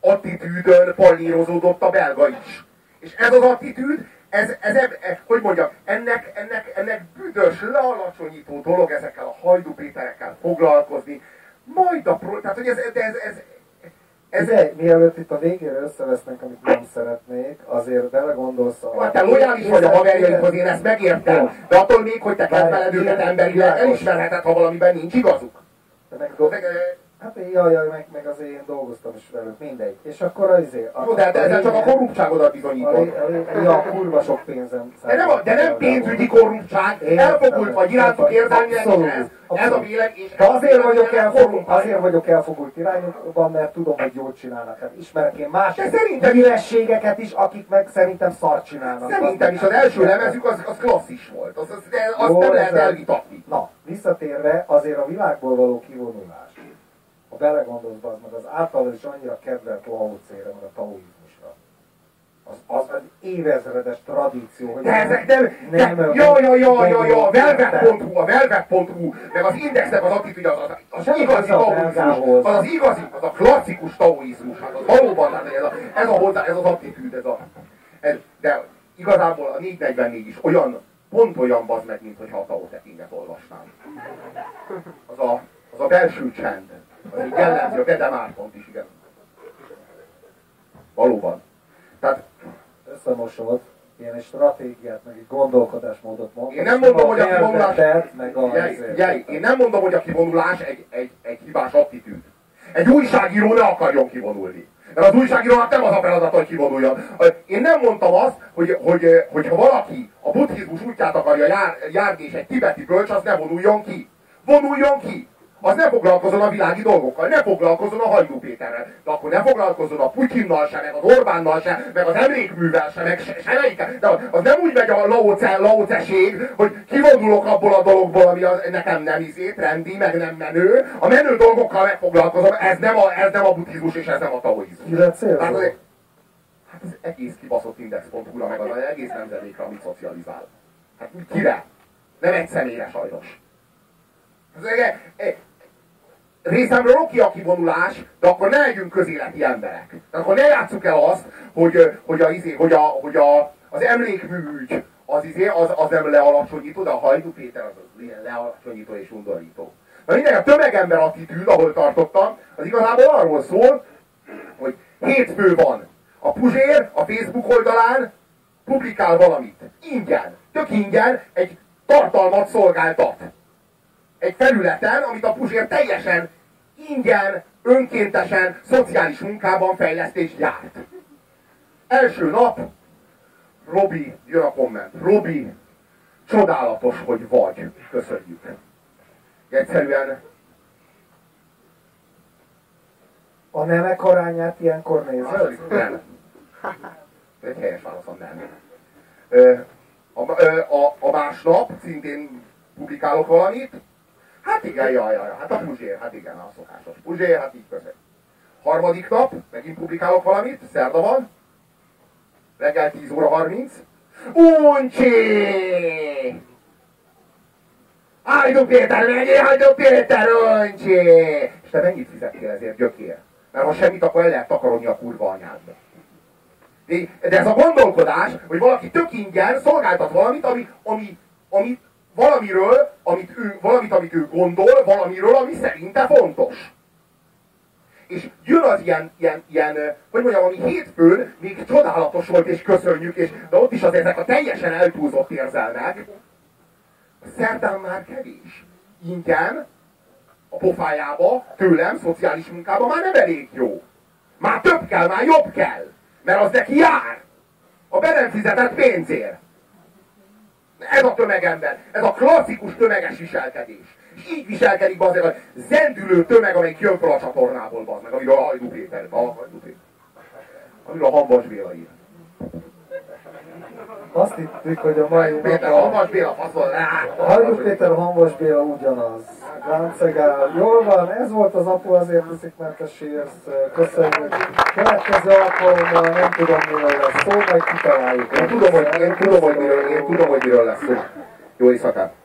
attitűdön pallírozódott a belga is. És ez az attitűd, ez, ez, ez, ez hogy mondjam, ennek, ennek, ennek büdös, lealacsonyító dolog ezekkel a hajdú Péterekkel foglalkozni, majd a pro, tehát hogy ez, ez, ez, ez, ez, Ez, mielőtt itt a végére összevesznek, amit nem szeretnék, azért belegondolsz a... Hát te lojális vagy a haverjaidhoz, én ezt megértem. De attól még, hogy te kedveled őket emberileg, elismerheted, ha valamiben nincs igazuk. De meg, hát jaj, jaj, meg, meg azért én dolgoztam is velük, mindegy. És akkor azért... Jó, de, de ezzel csak a korruptságodat bizonyítod. Ja, kurva sok pénzem De nem, de nem pénzügyi korruptság, elfogult vagy irántuk érzelmileg, és ez, ez a vélemény. és De azért vagyok, a elfogult, azért vagyok elfogult irányokban, mert tudom, hogy jól csinálnak. Hát ismerek én más De szerintem- hírességeket is, akik meg szerintem szart csinálnak. Szerintem is az első lemezük az, az klasszis volt. Az, az, de azt Jó, nem lehet elvitatni. Na, visszatérve, azért a világból való kivonulás, ha belegondolsz, az meg az általad is annyira kedvelt laócére, meg a taoizmusra. Az, az egy évezredes tradíció, hogy De ezek nem, nem, ja, ja, ja, ja, ja, a velvet.hu, a velvet.hu, meg az indexnek az attitűdje, az, az, az igazi taoizmus, az az igazi, az a klasszikus taoizmus, hát az valóban, hát ez, a, ez, a hozzá, ez az attitűd, ez a, ez, de igazából a 444 is olyan, pont olyan bazd meg, mint hogyha a Tao Te olvasnám. Az a, az a belső csend, így jellemzi a Gede Mártont is, igen. Valóban. Tehát összemosod, ilyen egy stratégiát, meg egy gondolkodásmódot mond. Én nem mondom, hogy a kivonulás... meg a... Figyelj, én nem mondom, hogy a kivonulás egy, egy, egy hibás attitűd. Egy újságíró ne akarjon kivonulni. Mert az újságírónak nem az a feladat, hogy kivonuljon. Én nem mondtam azt, hogy, hogy, hogy ha valaki a buddhizmus útját akarja jár, járni, és egy tibeti bölcs, az ne vonuljon ki. Vonuljon ki! Az ne foglalkozzon a világi dolgokkal, ne foglalkozzon a Hajdú Péterrel, de akkor ne foglalkozzon a Putyinnal se, meg az Orbánnal se, meg az emlékművel se, meg se, semmelyikkel. De az nem úgy megy a laoce, laoceség, hogy kivonulok abból a dologból, ami az, nekem nem izé, trendi, meg nem menő. A menő dolgokkal megfoglalkozom, ez nem a, ez nem a buddhizmus és ez nem a taoizmus. Tehát célzol? azért- Hát az egész kibaszott index.hu-ra, meg az egész nemzedékre, amit szocializál. Hát kire? Nem egy személyre sajnos. Ez egy, részemről oké a kivonulás, de akkor ne legyünk közéleti emberek. Tehát akkor ne játsszuk el azt, hogy, hogy, a, izé, hogy, a, hogy a, az emlékműügy az, izé, az, az nem lealacsonyító, de a Hajdú Péter az, az ilyen lealacsonyító és undorító. Na minden, a tömegember attitűd, ahol tartottam, az igazából arról szól, hogy hétfő van. A Puzsér a Facebook oldalán publikál valamit. Ingyen. Tök ingyen egy tartalmat szolgáltat. Egy felületen, amit a Puzsér teljesen ingyen, önkéntesen, szociális munkában fejlesztés járt. Első nap, Robi, jön a komment. Robi, csodálatos, hogy vagy. Köszönjük. Egyszerűen A nemek arányát ilyenkor nézed? nem. Egy helyes válaszom nem. Ö, a, a, a másnap szintén publikálok valamit. Hát igen, jaj, jaj, hát a Puzsér, hát igen, a szokásos Puzsér, hát így között. Harmadik nap, megint publikálok valamit, szerda van, reggel 10 óra 30. Uncsi! Hajdu Péter, mennyi Hajdu Péter, uncsi! És te mennyit fizettél ezért, gyökér? Mert ha semmit, akkor el lehet takarodni a kurva anyádba. De, de ez a gondolkodás, hogy valaki tök ingyen szolgáltat valamit, ami, ami, ami valamiről, amit ő, valamit, amit ő gondol, valamiről, ami szerinte fontos. És jön az ilyen, ilyen, ilyen, hogy mondjam, ami hétfőn még csodálatos volt, és köszönjük, és, de ott is az ezek a teljesen eltúlzott érzelmek. Szerdán már kevés. Ingyen, a pofájába, tőlem, szociális munkába már nem elég jó. Már több kell, már jobb kell. Mert az neki jár. A be nem fizetett pénzért. Ez a tömegember. Ez a klasszikus tömeges viselkedés. És így viselkedik be azért a zendülő tömeg, amelyik jön fel a csatornából, bazd meg, amiről Hajdú Péter, a Hajdú Péter. Amiről a Hambas Béla ír. Azt hittük, hogy a mai Péter, a Hambas Béla faszol a Hajdú Péter Hanvas Béla ugyanaz. Láncegál. Jól van, ez volt az apu, azért hiszik, mert te sírsz. Köszönjük. Következő alkalommal nem tudom, miről lesz szó, majd kitaláljuk. Én tudom, hogy, én tudom, hogy miről, én tudom, hogy miről lesz szó. Jó éjszakát!